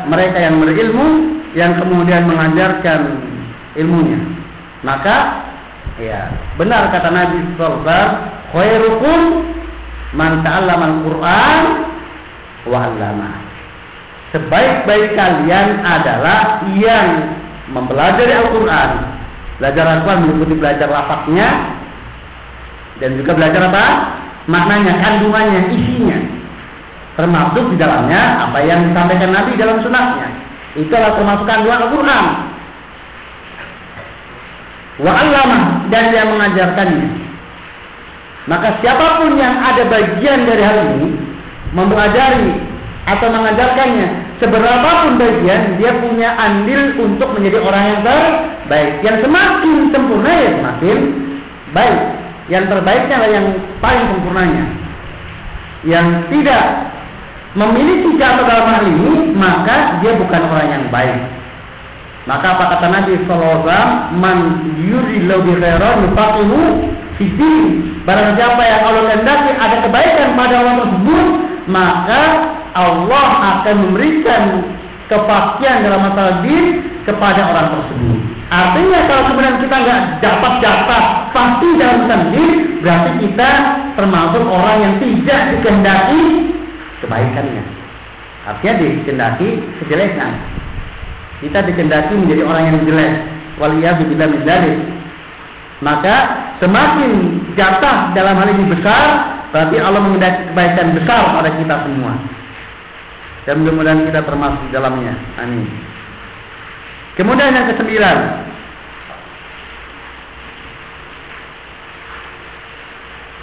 mereka yang berilmu yang kemudian mengajarkan ilmunya. Maka ya, benar kata Nabi sallallahu khairukum man ta'allama al-Qur'an wa 'allama. Sebaik-baik kalian adalah yang mempelajari Al-Qur'an. Belajar Al-Qur'an meliputi belajar lafaznya dan juga belajar apa? Maknanya, kandungannya, isinya. Termasuk di dalamnya apa yang disampaikan Nabi dalam sunnahnya. Itu adalah termasuk kandungan Al-Quran. Wa dan yang mengajarkannya. Maka siapa pun yang ada bagian dari hal ini mempelajari atau mengajarkannya, seberapapun bagian dia punya andil untuk menjadi orang yang terbaik. Yang semakin sempurna ya semakin baik. Yang terbaiknya adalah yang paling sempurnanya. Yang tidak memiliki jatuh dalam hal ini, maka dia bukan orang yang baik. Maka apa kata Nabi Sallallahu "Man yuridillahu bi khairan yufaqihu fiti." Barang siapa yang Allah kehendaki ada kebaikan pada orang tersebut, maka Allah akan memberikan kepastian dalam masalah din kepada orang tersebut. Artinya kalau kemudian kita nggak dapat dapat pasti dalam sendiri, berarti kita termasuk orang yang tidak dikehendaki kebaikannya. Artinya dikehendaki kejelekan. Kita dikehendaki menjadi orang yang jelek. Waliyahzubillah min Maka semakin jatah dalam hal ini besar, berarti Allah mengendaki kebaikan besar pada kita semua. Dan mudah-mudahan kita termasuk di dalamnya. Amin. Kemudian yang kesembilan.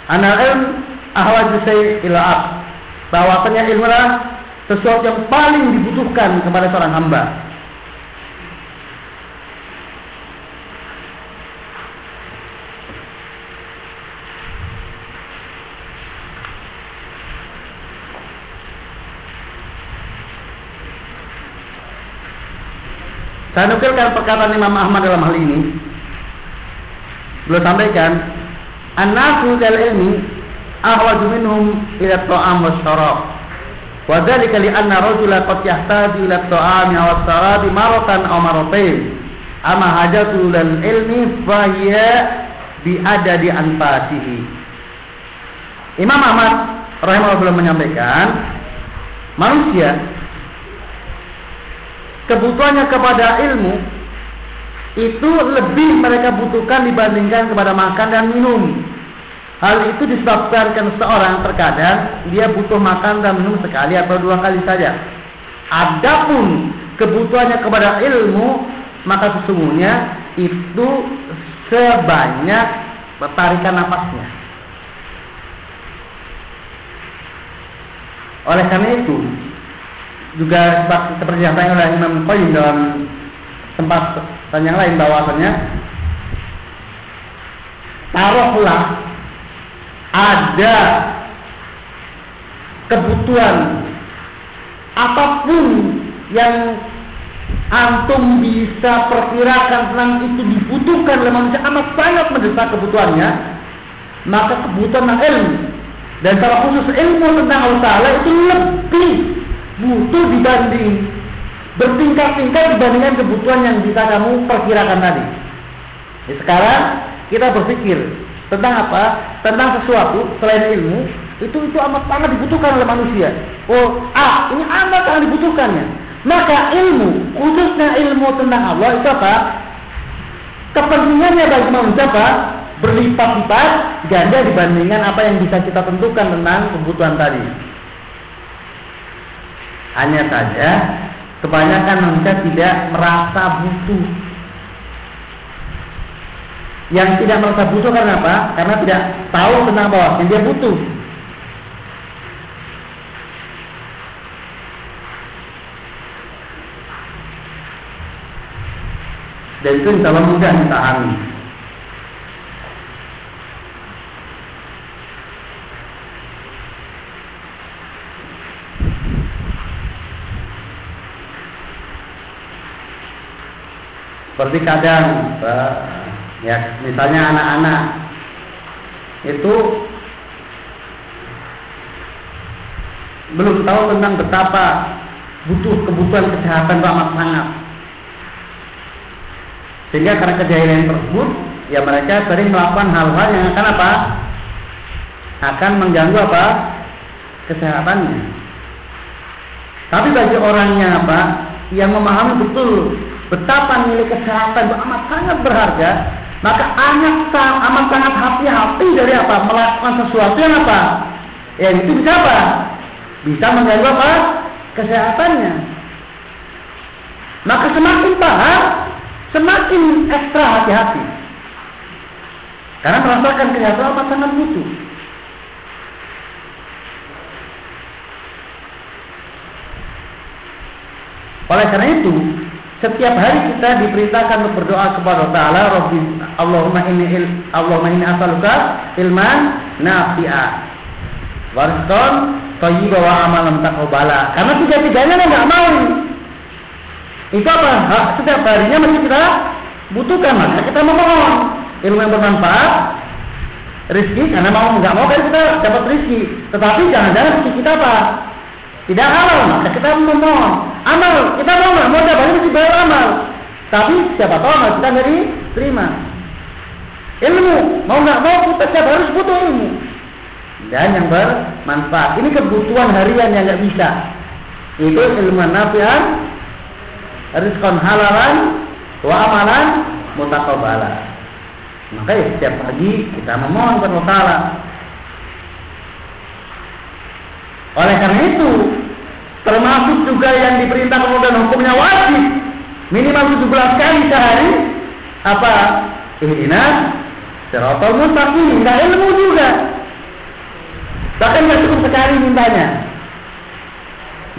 Anal ilm ahwaju ila bahwasanya ilmu adalah sesuatu yang paling dibutuhkan kepada seorang hamba. Saya nukilkan perkataan Imam Ahmad dalam hal ini. Beliau sampaikan, "An-nasu ilmi ahwaju minhum ila ta'am wa syarab." Wa dzalika li anna rajula qad yahtaju ila ta'ami wa syarabi maratan aw maratayn. Amma hajatu lil ilmi fa hiya bi adadi anfasihi. Imam Ahmad rahimahullah menyampaikan, manusia kebutuhannya kepada ilmu itu lebih mereka butuhkan dibandingkan kepada makan dan minum. Hal itu disebabkan karena seorang terkadang dia butuh makan dan minum sekali atau dua kali saja. Adapun kebutuhannya kepada ilmu maka sesungguhnya itu sebanyak tarikan nafasnya. Oleh karena itu, juga seperti yang tanya oleh Imam Qayyim dalam tempat yang lain bahwasanya taruhlah ada kebutuhan apa pun yang antum bisa perkirakan tentang itu dibutuhkan oleh manusia amat sangat mendesak kebutuhannya maka kebutuhan ilmu dan salah khusus ilmu tentang Allah Ta'ala itu lebih butuh dibanding bertingkat-tingkat dibandingkan kebutuhan yang bisa kamu perkirakan tadi. Jadi sekarang kita berpikir tentang apa? Tentang sesuatu selain ilmu itu itu amat sangat dibutuhkan oleh manusia. Oh, ah, ini amat sangat dibutuhkannya. Maka ilmu, khususnya ilmu tentang Allah itu apa? Kepentingannya bagi manusia apa? Berlipat-lipat ganda dibandingkan apa yang bisa kita tentukan tentang kebutuhan tadi. Hanya saja kebanyakan manusia tidak merasa butuh. Yang tidak merasa butuh karena apa? Karena tidak tahu tentang bahwa yang dia butuh. Dan itu insya Allah mudah dipahami. Seperti kadang ya misalnya anak-anak itu belum tahu tentang betapa butuh kebutuhan kesehatan itu amat sangat. Sehingga karena kejahilan tersebut, ya mereka sering melakukan hal-hal yang akan apa? Akan mengganggu apa? Kesehatannya. Tapi bagi orangnya apa? Yang memahami betul betapa nilai kesehatan itu amat sangat berharga, maka amat, amat sangat hati-hati dari apa? Melakukan sesuatu yang apa? Ya itu bisa apa? Bisa mengganggu apa? Kesehatannya. Maka semakin paham, semakin ekstra hati-hati. Karena merasakan kesehatan amat sangat butuh. Oleh karena itu, setiap hari kita diperintahkan untuk berdoa kepada Allah Rabbi Allahumma inni il, Allahumma inni as'aluka ilman nafi'a. Warqan thayyiba wa amalan. Karena tiga-tiganya enggak mau. Itu apa? Hak setiap harinya masih kita butuhkan maka kita memohon ilmu yang bermanfaat rizki karena mau nggak mau kan kita dapat rizki tetapi jangan-jangan rizki kita apa tidak halal. Maka kita memohon. Amal. Kita mau nggak? Mau dapat mesti bayar amal. Tapi siapa tahu amal kita dari terima ilmu. Mau nggak mau kita setiap harus butuh ilmu. Dan yang bermanfaat. Ini kebutuhan harian yang nggak bisa. Itu ilmu nafian rizkon halalan wa amalan mutakabala maka ya setiap pagi kita memohon kepada Oleh karena itu, termasuk juga yang diperintah kemudian hukumnya wajib minimal 17 kali sehari apa? Ihdina siratal mustaqim, enggak ilmu juga. Bahkan nggak cukup sekali mintanya.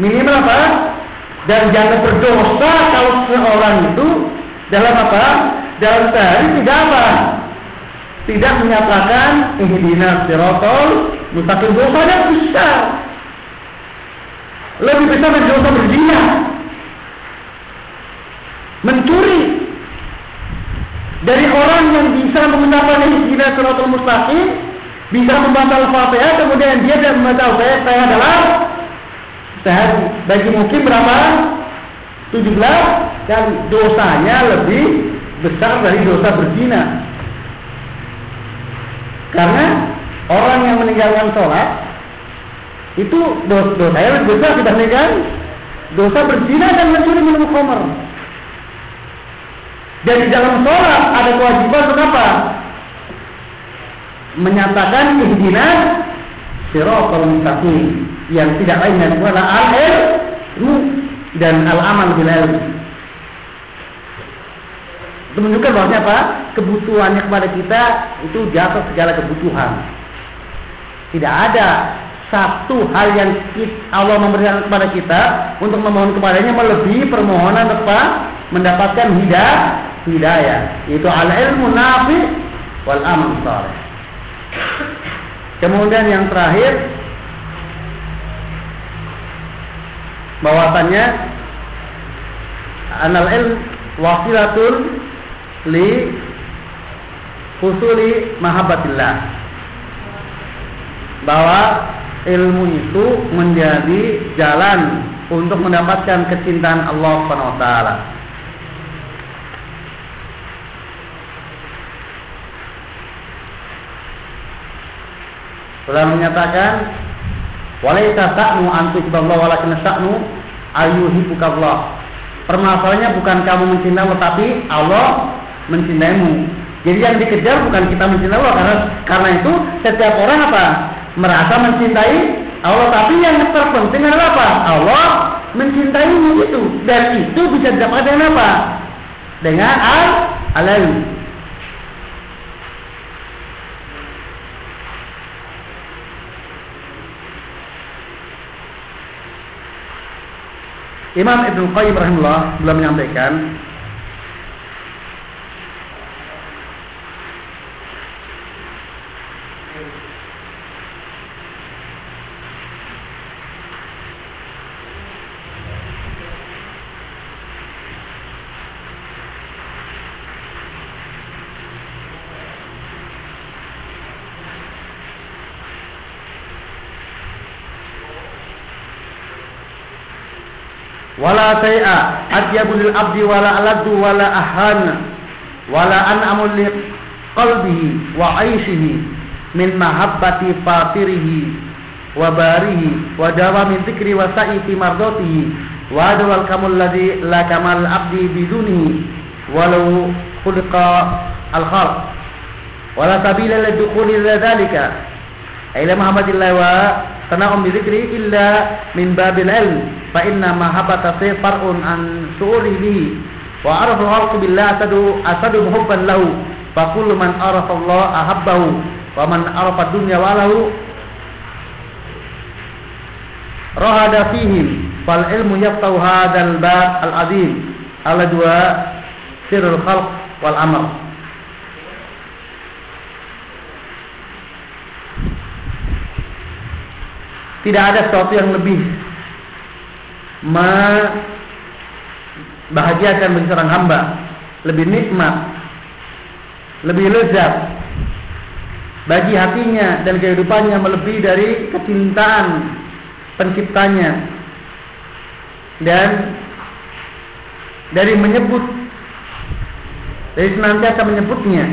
Minimal apa? Dan jangan berdosa kalau seorang itu dalam apa? Dalam sehari tidak apa? Tidak menyatakan ihdina siratal mustaqim dosanya besar lebih besar dari dosa berzina, mencuri. Dari orang yang bisa mengucapkan istilah suratul mustaqim, bisa membaca al-fatihah, kemudian dia tidak al-fatihah, saya adalah sehari. Bagi mungkin berapa? 17 kali. Dosanya lebih besar dari dosa berzina. Karena orang yang meninggalkan sholat itu dosa, dosa yang besar dibandingkan dosa berzina dan mencuri minum khamar. Dan di dalam sholat ada kewajiban untuk apa? Menyatakan ihdina siratal mustaqim yang tidak lain dan adalah al-ilmu dan al-amal bil ilmu. Itu menunjukkan bahwasanya apa? Kebutuhannya kepada kita itu jatuh segala kebutuhan. Tidak ada satu hal yang Allah memberikan kepada kita untuk memohon kepadanya melebihi permohonan apa? Mendapatkan hidayah, hidayah. Itu al ilmu nafi wal amal saleh. Kemudian yang terakhir bahwasannya anal ilm wasilatul li husuli mahabbatillah bahwa ilmu itu menjadi jalan untuk mendapatkan kecintaan Allah Subhanahu wa taala. Telah menyatakan walaita ta'nu antu Allah walakin sa'nu ayuhibukallah. Permasalahannya bukan kamu mencintai Allah tapi Allah mencintaimu. Jadi yang dikejar bukan kita mencintai Allah karena karena itu setiap orang apa? Merasa mencintai Allah tapi yang terpenting adalah apa? Allah mencintaimu itu dan itu bisa didapatkan dengan apa? Dengan al alam. Imam Ibn Qayyim rahimahullah belum menyampaikan wala say'a atyabu lil abdi wala aladu wala ahana wala an'amu li qalbihi wa 'aishihi min mahabbati fatirihi wa barihi wa dawami dzikri wa sa'i fi mardatihi wa adwal kamul ladzi la kamal abdi bidunihi walau khuliqa al khalq wala tana'um bi dzikri illa min babil ilm fa inna mahabbata far'un an su'uri bihi wa arafa al billah asadu asadu hubban lahu fa kullu man arafa Allah ahabbahu wa man arafa dunya wa lahu rahada fihim fal ilmu yaftahu hadzal bab al azim ala dua sirrul khalq wal amal Tidak ada sesuatu yang lebih membahagiakan bagi seorang hamba, lebih nikmat, lebih lezat bagi hatinya dan kehidupannya melebihi dari kecintaan penciptanya dan dari menyebut dari senantiasa menyebutnya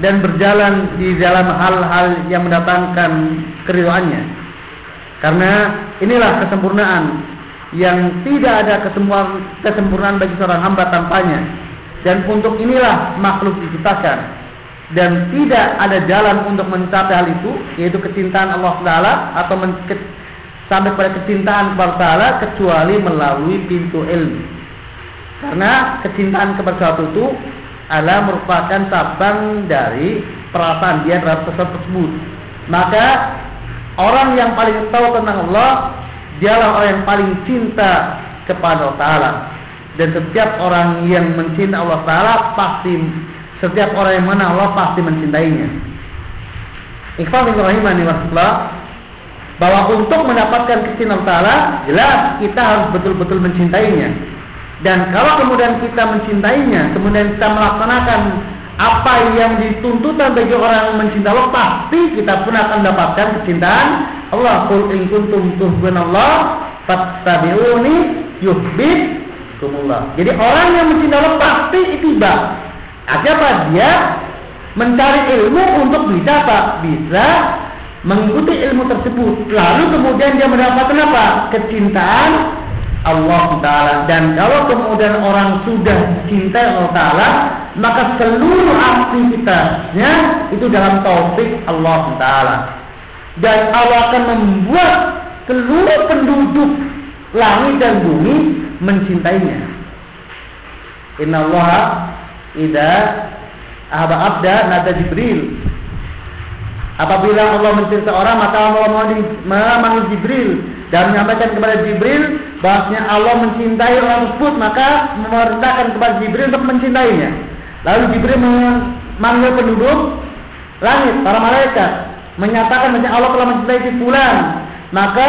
dan berjalan di dalam hal-hal yang mendatangkan keriduannya. Karena inilah kesempurnaan yang tidak ada kesempurnaan bagi seorang hamba tanpanya. Dan untuk inilah makhluk diciptakan. Dan tidak ada jalan untuk mencapai hal itu, yaitu kecintaan Allah Taala atau sampai pada kecintaan kepada Taala kecuali melalui pintu ilmu. Karena kecintaan kepada sesuatu itu adalah merupakan cabang dari perasaan dia terhadap sesuatu tersebut. Maka Orang yang paling tahu tentang Allah dialah orang yang paling cinta kepada Allah Taala. Dan setiap orang yang mencinta Allah Taala pasti setiap orang yang mengenal Allah pasti mencintainya. Ikhwan rahimani bahwa untuk mendapatkan kecintaan Allah Taala jelas kita harus betul-betul mencintainya. Dan kalau kemudian kita mencintainya, kemudian kita melaksanakan apa yang dituntutkan bagi orang yang mencinta Allah pasti kita pun akan mendapatkan kecintaan Allah. Qul in kuntum Allah fattabi'uni yuhibbukumullah. Jadi orang yang mencinta Allah pasti itiba. Artinya apa? Dia mencari ilmu untuk bisa apa? Bisa mengikuti ilmu tersebut. Lalu kemudian dia mendapatkan apa? Kecintaan Allah Ta'ala. Dan kalau kemudian orang sudah cinta Allah Ta'ala maka seluruh aktivitasnya itu dalam taufik Allah Ta'ala. Dan Allah akan membuat seluruh penduduk langit dan bumi mencintainya. Inna Allah Ida Ahaba Abda Nada Jibril. Apabila Allah mencintai orang maka Allah memanggil Jibril dan menyampaikan kepada Jibril bahwasanya Allah mencintai orang tersebut maka memerintahkan kepada Jibril untuk mencintainya. Lalu Jibril memanggil penduduk langit para malaikat menyatakan bahwa Allah telah mencintai si fulan. Maka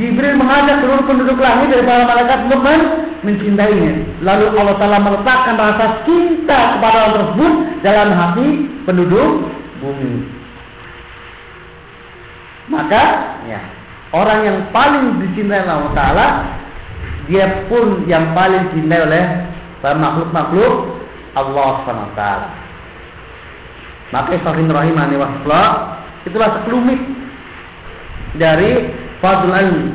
Jibril mengajak seluruh penduduk langit dari para malaikat untuk mencintainya. Lalu Allah telah meletakkan rasa cinta kepada orang tersebut dalam hati penduduk bumi. Maka ya orang yang paling dicintai Allah Taala dia pun yang paling dicintai oleh makhluk-makhluk Allah SWT. Maka Ikhwan Rahimani Wahfla itulah sekelumit dari Fadl Ilmi.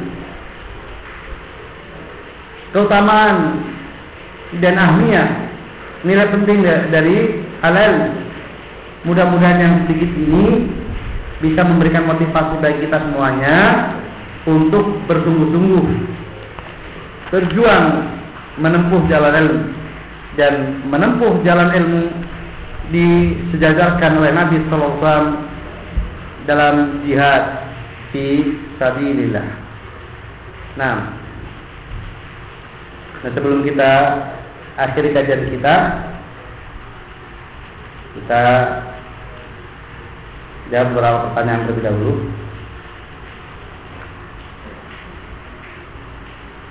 Keutamaan dan ahmiyah nilai penting dari halal. Mudah-mudahan yang sedikit ini bisa memberikan motivasi bagi kita semuanya untuk bersungguh-sungguh berjuang menempuh jalan ilmu dan menempuh jalan ilmu disejajarkan oleh Nabi Sallallahu Alaihi Wasallam dalam jihad fi sabilillah. Nah, nah sebelum kita akhiri kajian kita, kita jawab beberapa pertanyaan terlebih dahulu.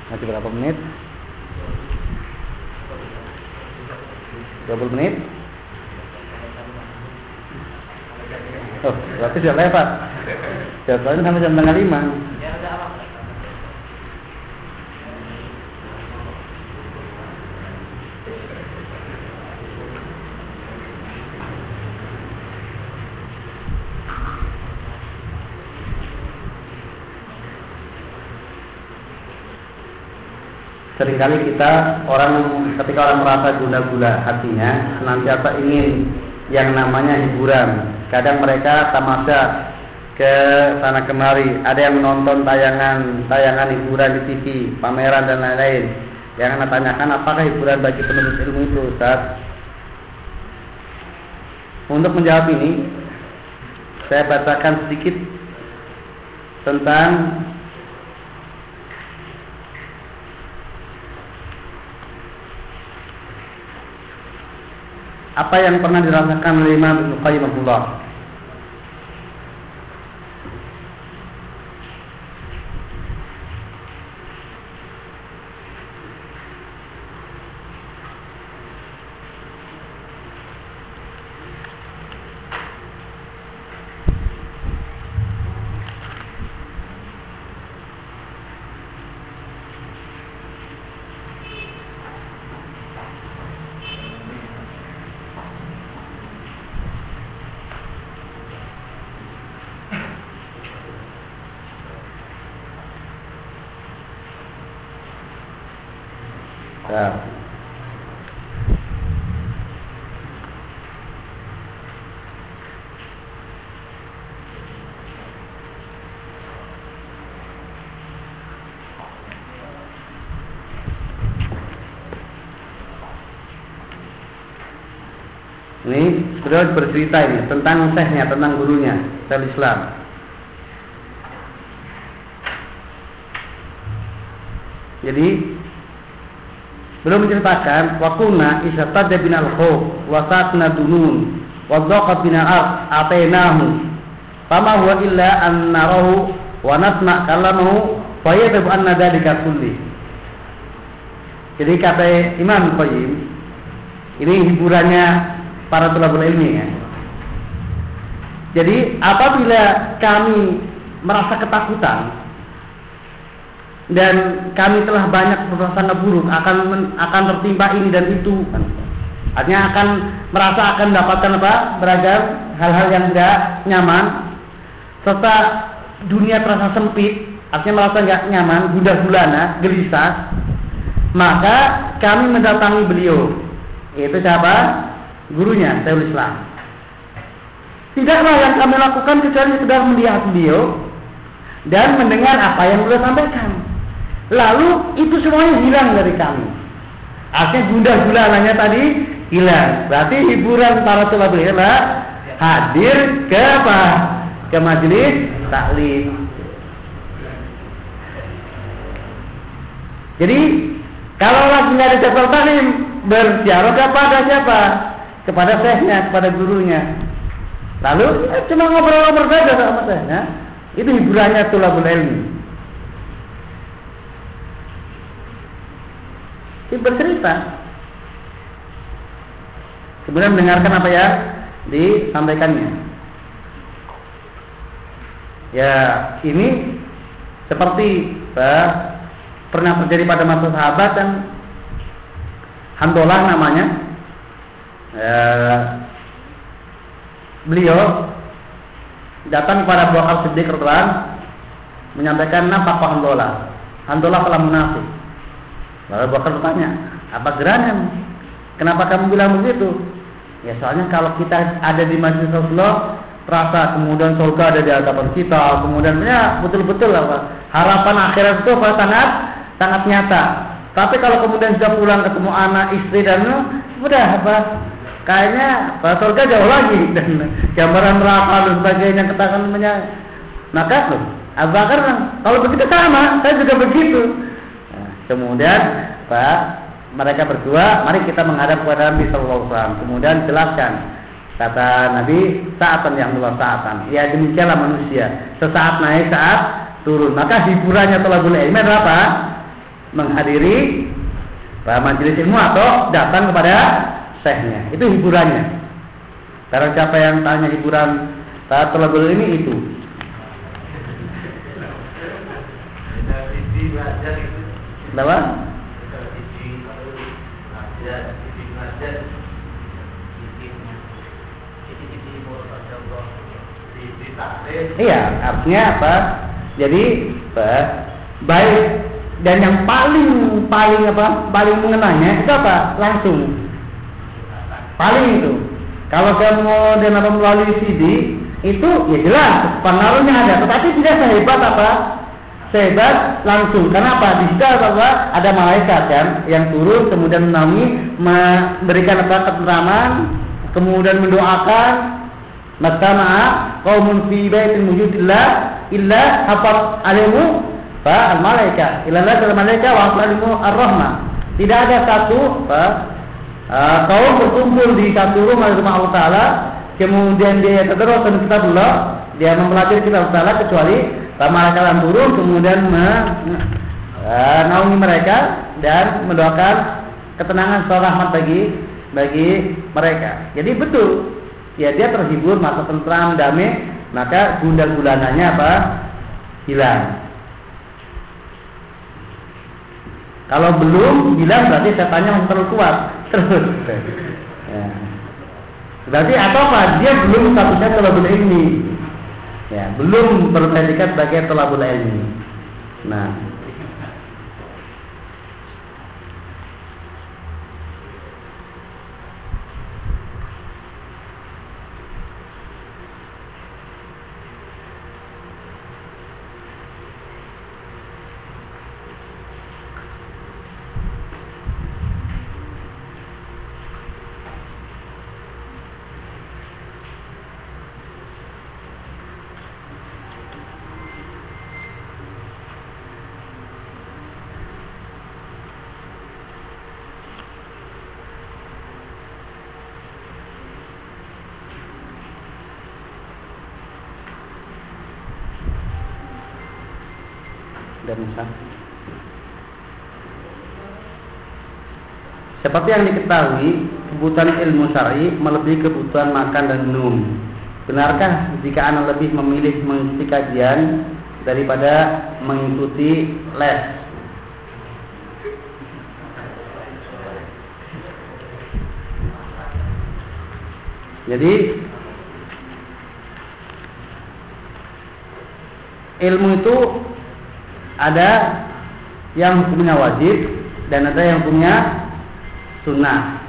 Masih berapa menit? 20 menit? Oh, berarti sudah lewat. Jadwalnya sampai jam tengah lima. Sering kali kita orang ketika orang merasa gula-gula hatinya senantiasa ingin yang namanya hiburan. Kadang mereka tamasya ke sana kemari, ada yang menonton tayangan tayangan hiburan di TV, pameran dan lain-lain. Yang anda tanyakan apakah hiburan bagi penuntut ilmu itu, Ustaz? Untuk menjawab ini, saya bacakan sedikit tentang apa yang pernah dirasakan oleh Imam Ibnu Qayyim beliau bercerita ini tentang sehnya, tentang gurunya, dalam Islam. Jadi beliau menceritakan wakuna isyatada bin al khawf wa satna dunun wa dhaqat bin al atainahu fama huwa illa an narahu wa nasma kalamahu fa yadbu anna dzalika kulli jadi kata Imam Qayyim ini hiburannya para tulabul ilmi ya. Jadi apabila kami merasa ketakutan dan kami telah banyak berprasangka buruk akan akan tertimpa ini dan itu kan. Artinya akan merasa akan mendapatkan apa? beragam hal-hal yang tidak nyaman serta dunia terasa sempit, artinya merasa nggak nyaman, gundah gulana, gelisah, maka kami mendatangi beliau. Itu siapa? Gurunya Syekhul Islam. Tidaklah yang kami lakukan kecuali sekedar melihat beliau dan mendengar apa yang beliau sampaikan. Lalu itu semuanya hilang dari kami. Artinya gundah gulananya tadi hilang. Berarti hiburan para tulabul ilmu hadir ke apa? Ke majelis taklim. Jadi kalau lagi nggak ada jadwal taklim bersiarah kepada siapa? Kepada syekhnya, kepada gurunya. Lalu ya, cuma ngobrol-ngobrol saja sama syekhnya. Itu hiburannya tulabul ilmi. Dia bercerita. Kemudian mendengarkan apa ya disampaikannya. Ya, ini seperti uh, pernah terjadi pada masa sahabat dan Handolah namanya eh, beliau datang kepada Abu Bakar Siddiq radhiyallahu menyampaikan Pak Handola. Handola telah munafik. Lalu Abu Bakar bertanya, apa gerannya? Kenapa kamu bilang begitu? Ya soalnya kalau kita ada di majlis Rasulullah, rasa kemudian surga ada di hadapan kita, kemudian ya betul-betul lah harapan akhirat itu apa sangat sangat nyata. Tapi kalau kemudian sudah pulang ketemu anak, istri dan sudah apa kayaknya surga jauh lagi dan gambaran neraka dan sebagainya katakan namanya maka loh Abu Bakar. Kalau begitu sama saya juga begitu. Nah, kemudian Pak mereka berdua mari kita menghadap kepada Nabi Sallallahu Alaihi Wasallam. Kemudian jelaskan kata Nabi saatan yang luar saatan. Ya demikianlah manusia. Sesaat naik saat turun. Maka hiburannya telah boleh. Ilmu apa menghadiri majelis ilmu atau datang kepada sehnya. Itu hiburannya. Karena siapa yang tanya hiburan saat terlalu ini itu. Kenapa? Iya, artinya apa? Jadi baik dan yang paling paling apa paling mengenanya itu apa langsung paling itu. Kalau kamu dan apa melalui CD itu ya jelas pengaruhnya ada. Tetapi tidak sehebat apa? Sehebat langsung. Karena apa? Di situ apa ada malaikat kan yang turun kemudian menaungi memberikan apa? Keteraman kemudian mendoakan mastama'a qaumun fi baitin wujudillah illa hafat alimu fa al malaika illa al malaika wa alimu ar-rahmah. Tidak ada satu apa uh, kaum berkumpul di satu rumah rumah Allah Taala kemudian dia terus kita Allah dia mempelajari kitab Allah kecuali malaikat turun kemudian menaungi mereka dan mendoakan ketenangan seolah rahmat bagi bagi mereka. Jadi betul, ya dia terhibur, masa tentram, damai, maka gundah gulananya apa? Hilang. Kalau belum hilang berarti setannya masih terlalu kuat. Terus. Ya. Berarti atau apa? Dia belum statusnya telabul ilmi. Ya, belum berpredikat sebagai telabul ilmi. Nah, Seperti yang diketahui, kebutuhan ilmu syar'i melebihi kebutuhan makan dan minum. Benarkah jika anak lebih memilih mengikuti kajian daripada mengikuti les? Jadi ilmu itu ada yang hukumnya wajib dan ada yang punya sunnah.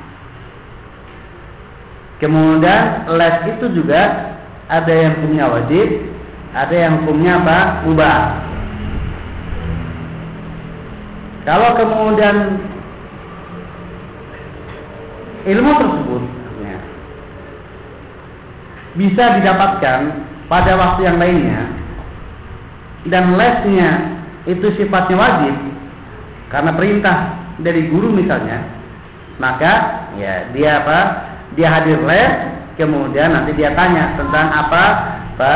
Kemudian les itu juga ada yang punya wajib, ada yang punya apa? Ubah. Kalau kemudian ilmu tersebut ya, bisa didapatkan pada waktu yang lainnya dan lesnya itu sifatnya wajib karena perintah dari guru misalnya maka ya dia apa? Dia hadir les kemudian nanti dia tanya tentang apa apa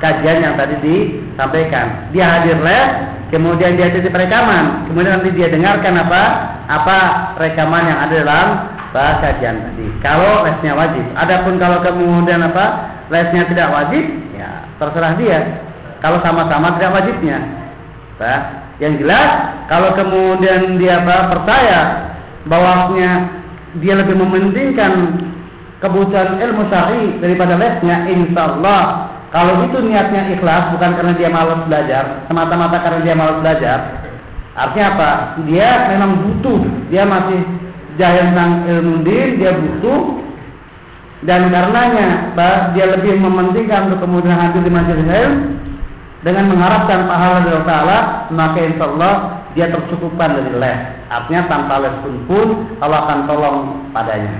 kajian yang tadi disampaikan. Dia hadir les kemudian dia titip rekaman. Kemudian nanti dia dengarkan apa apa rekaman yang ada dalam apa, kajian tadi. Kalau lesnya wajib. Adapun kalau kemudian apa lesnya tidak wajib ya terserah dia. Kalau sama-sama tidak wajibnya. Nah, yang jelas kalau kemudian dia apa percaya bahwasanya dia lebih mementingkan kebutuhan ilmu syar'i daripada lesnya insya Allah kalau itu niatnya ikhlas bukan karena dia malas belajar semata-mata karena dia malas belajar artinya apa? Dia memang butuh dia masih jahil tentang ilmu din dia butuh. Dan karenanya dia lebih mementingkan untuk kemudian hadir di majelis ilmu dengan mengharapkan pahala dari Allah maka insya Allah dia tercukupkan dari les. Artinya tanpa les pun pun Allah akan tolong padanya.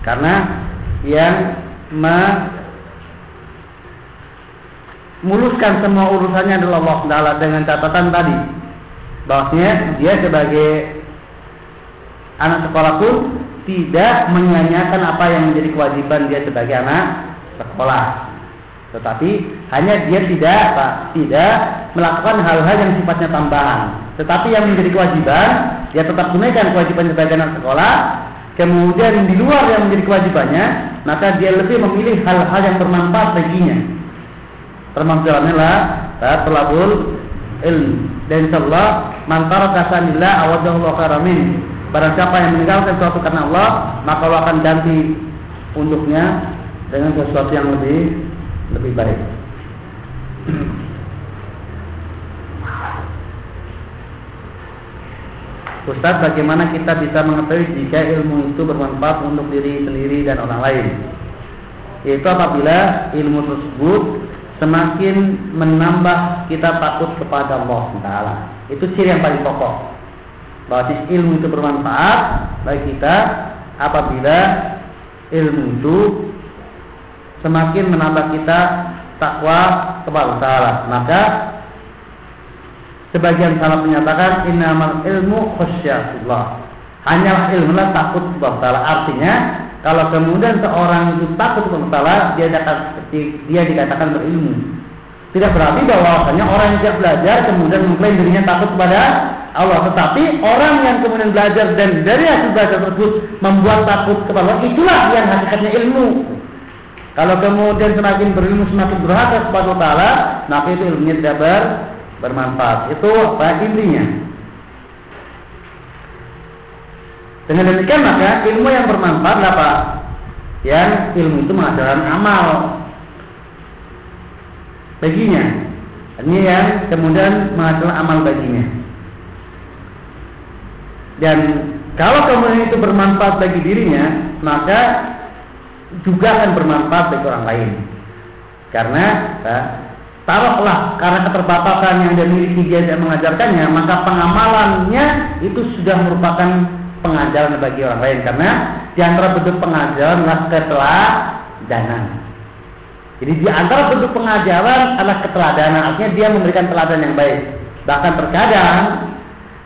Karena yang memuluskan semua urusannya adalah Allah Taala dengan catatan tadi bahwasanya dia sebagai anak sekolah pun tidak menyanyiakan apa yang menjadi kewajiban dia sebagai anak sekolah tetapi hanya dia tidak apa, tidak melakukan hal-hal yang sifatnya tambahan. Tetapi yang menjadi kewajiban, dia tetap tunaikan kewajiban sebagai anak sekolah. Kemudian di luar yang menjadi kewajibannya, maka dia lebih memilih hal-hal yang bermanfaat baginya. Termasuk dalamnya telabul ilmu. Dan insyaallah mantara kasanillah awadahullah karamin. Barang siapa yang meninggalkan sesuatu karena Allah, maka Allah akan ganti untuknya dengan sesuatu yang lebih lebih baik. Ustaz, bagaimana kita bisa mengetahui jika ilmu itu bermanfaat untuk diri sendiri dan orang lain? Yaitu apabila ilmu tersebut semakin menambah kita takut kepada Allah Taala. Itu ciri yang paling pokok. Bahwa ilmu itu bermanfaat bagi kita apabila ilmu itu semakin menambah kita takwa kepada Allah. Maka Sebagian salah menyatakan innamal ilmu khasyatullah. Hanyalah ilmu lah takut kepada Allah. Artinya kalau kemudian seorang itu takut kepada Allah, dia dikatakan, dia dikatakan berilmu. Tidak berarti bahwasanya orang yang tidak belajar kemudian mengklaim dirinya takut kepada Allah. Tetapi orang yang kemudian belajar dan dari hasil belajar tersebut membuat takut kepada Allah, itulah yang hakikatnya ilmu. Kalau kemudian semakin berilmu semakin berharga kepada Allah, maka itu ilmunya tidak ber bermanfaat. Itu apa intinya? Dengan demikian maka ilmu yang bermanfaat apa? Yang ilmu itu mengajarkan amal baginya. Ini yang kemudian mengajarkan amal baginya. Dan kalau kemudian itu bermanfaat bagi dirinya, maka juga akan bermanfaat bagi orang lain. Karena taruhlah karena keterbatasan yang dia miliki dia tidak mengajarkannya, maka pengamalannya itu sudah merupakan pengajaran bagi orang lain karena di antara bentuk pengajaran adalah keteladanan. Jadi di antara bentuk pengajaran adalah keteladanan, artinya dia memberikan teladan yang baik. Bahkan terkadang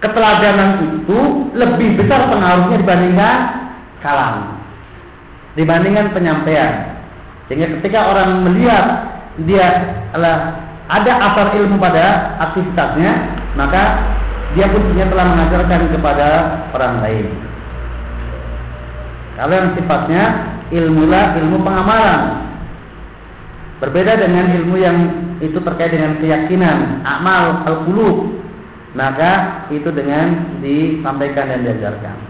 keteladanan itu lebih besar pengaruhnya dibandingkan kalam, dibandingkan penyampaian. Sehingga ketika orang melihat dia adalah ada asal ilmu pada aktivitasnya, maka dia pun telah mengajarkan kepada orang lain. Kalau yang sifatnya ilmu lah ilmu pengamalan. Berbeda dengan ilmu yang itu terkait dengan keyakinan, amal, al-qulub. Maka itu dengan disampaikan dan diajarkan.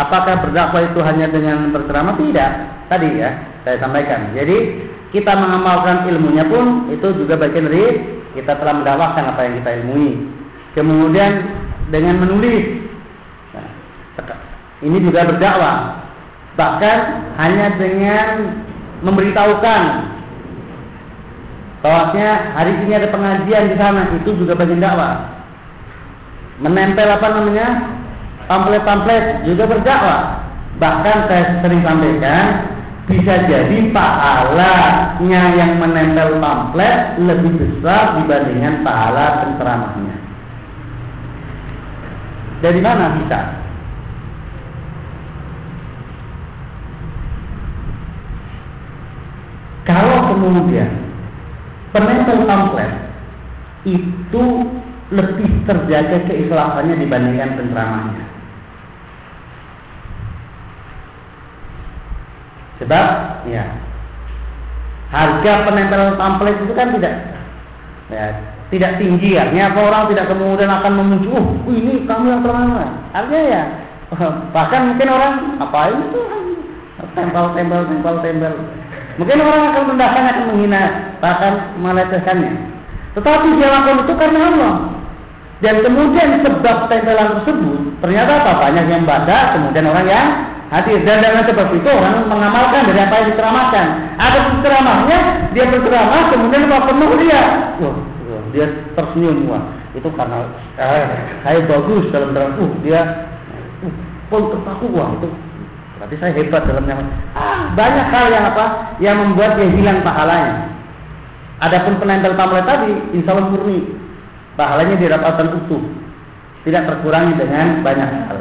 Apakah berdakwah itu hanya dengan berceramah? Tidak. Tadi ya, saya sampaikan. Jadi kita mengamalkan ilmunya pun itu juga bagian dari kita telah mendakwahkan apa yang kita ilmui. Kemudian dengan menulis, nah, ini juga berdakwah. Bahkan hanya dengan memberitahukan bahwasanya hari ini ada pengajian di sana itu juga bagian dakwah. Menempel apa namanya pamflet-pamflet juga berdakwah. Bahkan saya sering sampaikan bisa jadi pahalanya yang menempel pamflet lebih besar dibandingkan pahala penceramahnya. Dari mana bisa? Kalau kemudian penempel pamflet itu lebih terjaga keikhlasannya dibandingkan penceramahnya. Sebab ya. Harga penempel pamflet itu kan tidak ya, tidak tinggi. Artinya apa? Orang tidak kemudian akan memuncul oh ini kamu yang terkenal artinya ya bahkan mungkin orang apa itu? Tempel tempel tempel tempel mungkin orang akan merendahkan akan menghina bahkan melecehkannya. Tetapi dia lakukan itu karena Allah. Dan kemudian sebab tempelan tersebut ternyata apa? Banyak yang baca kemudian orang yang hadir dan dengan sebab itu orang mengamalkan dari apa yang diceramahkan. Ada ceramahnya, dia berceramah, kemudian penuh dia, dia tersenyum wah. Itu karena eh, saya bagus dalam dalam uh dia uh, pun terpaku wah itu berarti saya hebat dalam yang ah banyak hal yang apa yang membuat dia hilang pahalanya. Adapun penempel pamflet tadi, insya Allah murni pahalanya didapatkan utuh, tidak terkurangi dengan banyak hal.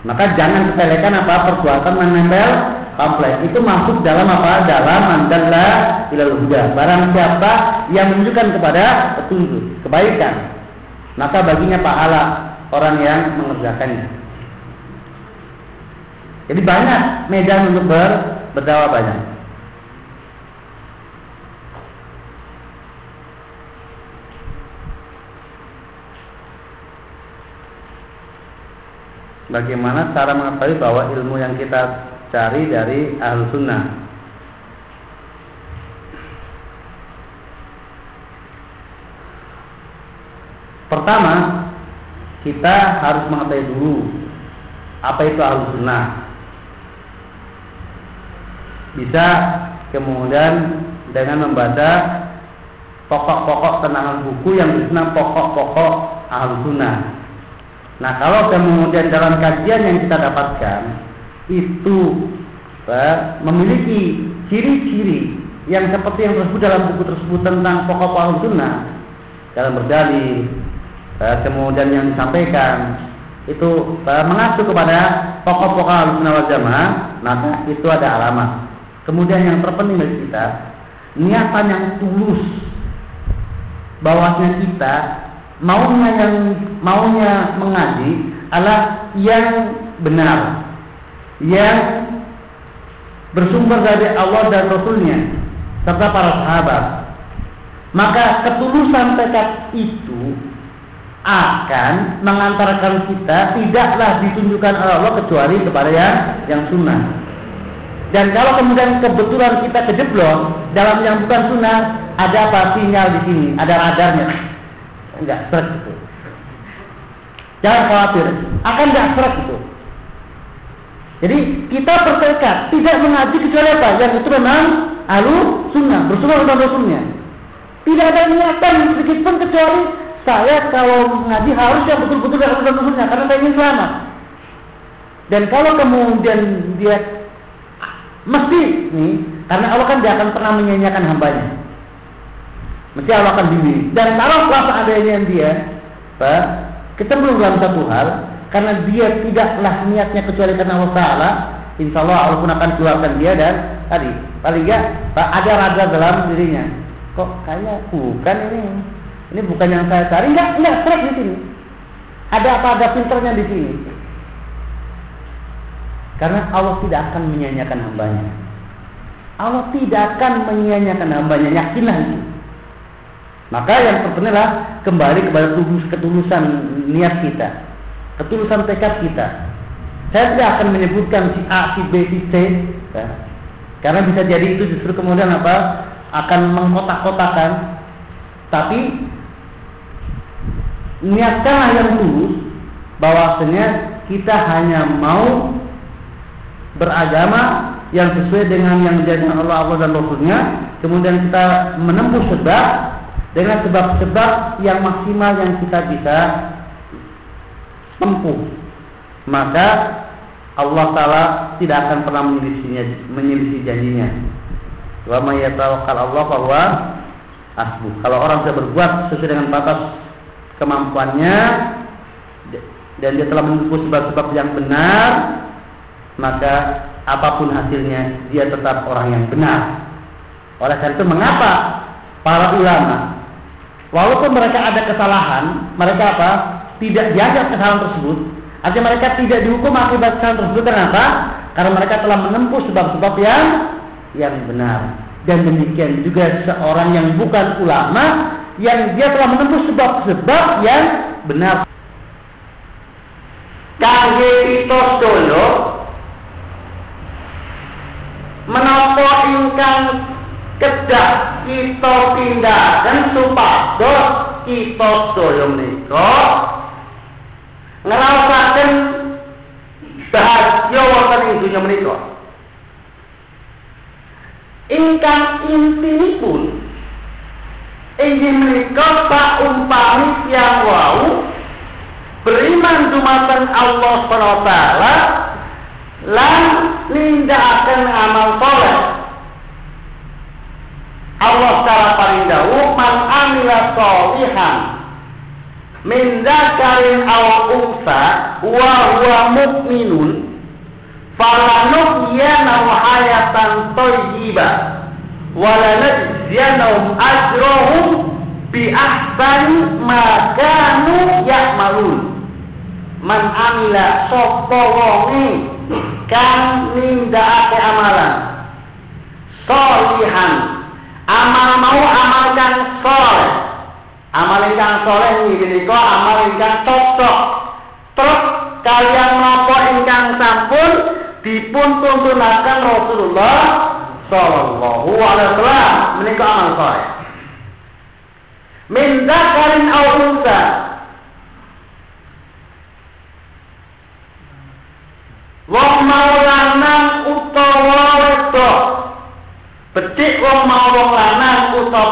Maka jangan sepelekan apa perbuatan menempel pamflet. Itu masuk dalam apa? Dalam mandala ilal huda. Barang siapa yang menunjukkan kepada petunjuk, kebaikan, maka baginya pahala orang yang mengerjakannya. Jadi banyak medan untuk ber, berdakwah banyak. Bagaimana cara mengetahui bahwa ilmu yang kita cari dari ahlu sunnah. Pertama, kita harus mengetahui dulu apa itu ahlu sunnah. Bisa kemudian dengan membaca pokok-pokok tenangan buku yang disebut pokok-pokok ahlu sunnah. Nah kalau kemudian dalam kajian yang kita dapatkan itu eh, memiliki ciri-ciri yang seperti yang tersebut dalam buku tersebut tentang pokok-pokok sunnah. Dalam berdalih eh, kemudian yang disampaikan itu eh, mengacu kepada pokok-pokok sunnah wal jamaah maka itu ada alamat. Kemudian yang terpenting bagi kita niatan yang tulus bahwasanya kita maunya yang maunya mengaji adalah yang benar. Yang bersumber dari Allah dan Rasulnya serta para sahabat. Maka ketulusan tekad itu akan mengantarkan kita tidaklah ditunjukkan oleh Allah kecuali kepada yang yang sunnah. Dan kalau kemudian kebetulan kita kejeblok dalam yang bukan sunnah ada apa? Sinyal di sini ada radarnya enggak seret itu. Jangan khawatir, akan enggak seret itu. Jadi kita bertekad tidak mengaji kecuali apa? Yang itu memang alu sunnah, bersumber dengan rasulnya. Tidak ada niatan sedikit pun kecuali saya kalau mengaji harus yang betul-betul dari dan rasulnya karena saya ingin selamat. Dan kalau kemudian dia mesti nih, karena Allah kan dia akan pernah menyanyiakan hambanya. Mesti Allah akan bimbing. Dan kalau seandainya dia Pak, kita belum dalam satu hal karena dia tidaklah niatnya kecuali karena Allah Taala, insya Allah Allah pun akan keluarkan dia dan tadi paling enggak Pak, ada raga dalam dirinya. Kok kayaknya bukan ini. Ini bukan yang saya cari. Enggak, enggak stres di sini. Ada apa ada filternya di sini. Karena Allah tidak akan menyanyiakan hambanya. Allah tidak akan menyanyiakan hambanya. Yakinlah itu. Maka yang adalah kembali kepada tulus ketulusan niat kita, ketulusan tekad kita. Saya tidak akan menyebutkan si A, si B, si C, ya. karena bisa jadi itu justru kemudian apa akan mengkotak-kotakan. Tapi niatkanlah yang tulus bahwasanya kita hanya mau beragama yang sesuai dengan yang dijadikan Allah Allah dan Rasulnya kemudian kita menempuh sebab dengan sebab-sebab yang maksimal yang kita bisa tempuh maka Allah Taala tidak akan pernah menyelisihinya menyelisih janjinya. Wa may yatawakkal Allah bahwa asbu kalau orang sudah berbuat sesuai dengan batas kemampuannya dan dia telah menempuh sebab-sebab yang benar maka apa pun hasilnya dia tetap orang yang benar. Oleh karena itu mengapa para ulama Walaupun mereka ada kesalahan, mereka apa? Tidak dianggap kesalahan tersebut. Artinya mereka tidak dihukum akibat kesalahan tersebut. Kenapa? Karena mereka telah menempuh sebab-sebab yang yang benar. Dan demikian juga seorang yang bukan ulama yang dia telah menempuh sebab-sebab yang benar. Kangge itu dulu menapa ingkang kedah kita pindahkan supados kita sedaya menika ngrasakaken bahagia wonten ing donya menika. Ingkang intinipun inggih menika pak umpami yang wau beriman dumateng Allah Subhanahu wa taala lan amal saleh Allah secara paling jauh man amila solihan min dzakarin aw unsa wa huwa mu'minun falanuhyanahu hayatan thayyibah wa lanajziyanahum ajrahum bi ahsani ma kanu ya'malun. Man amila sapa wonge kang amalan solihan amal mau amalkan soleh amal ingkang soleh kok amal ingkang cocok terus kalian mau dipun tuntunaken Rasulullah sallallahu alaihi wasallam menika amal saleh. Min dzakarin aw unsa Wong mau lanang utawa wedok. Becik wong mau wong lanang utawa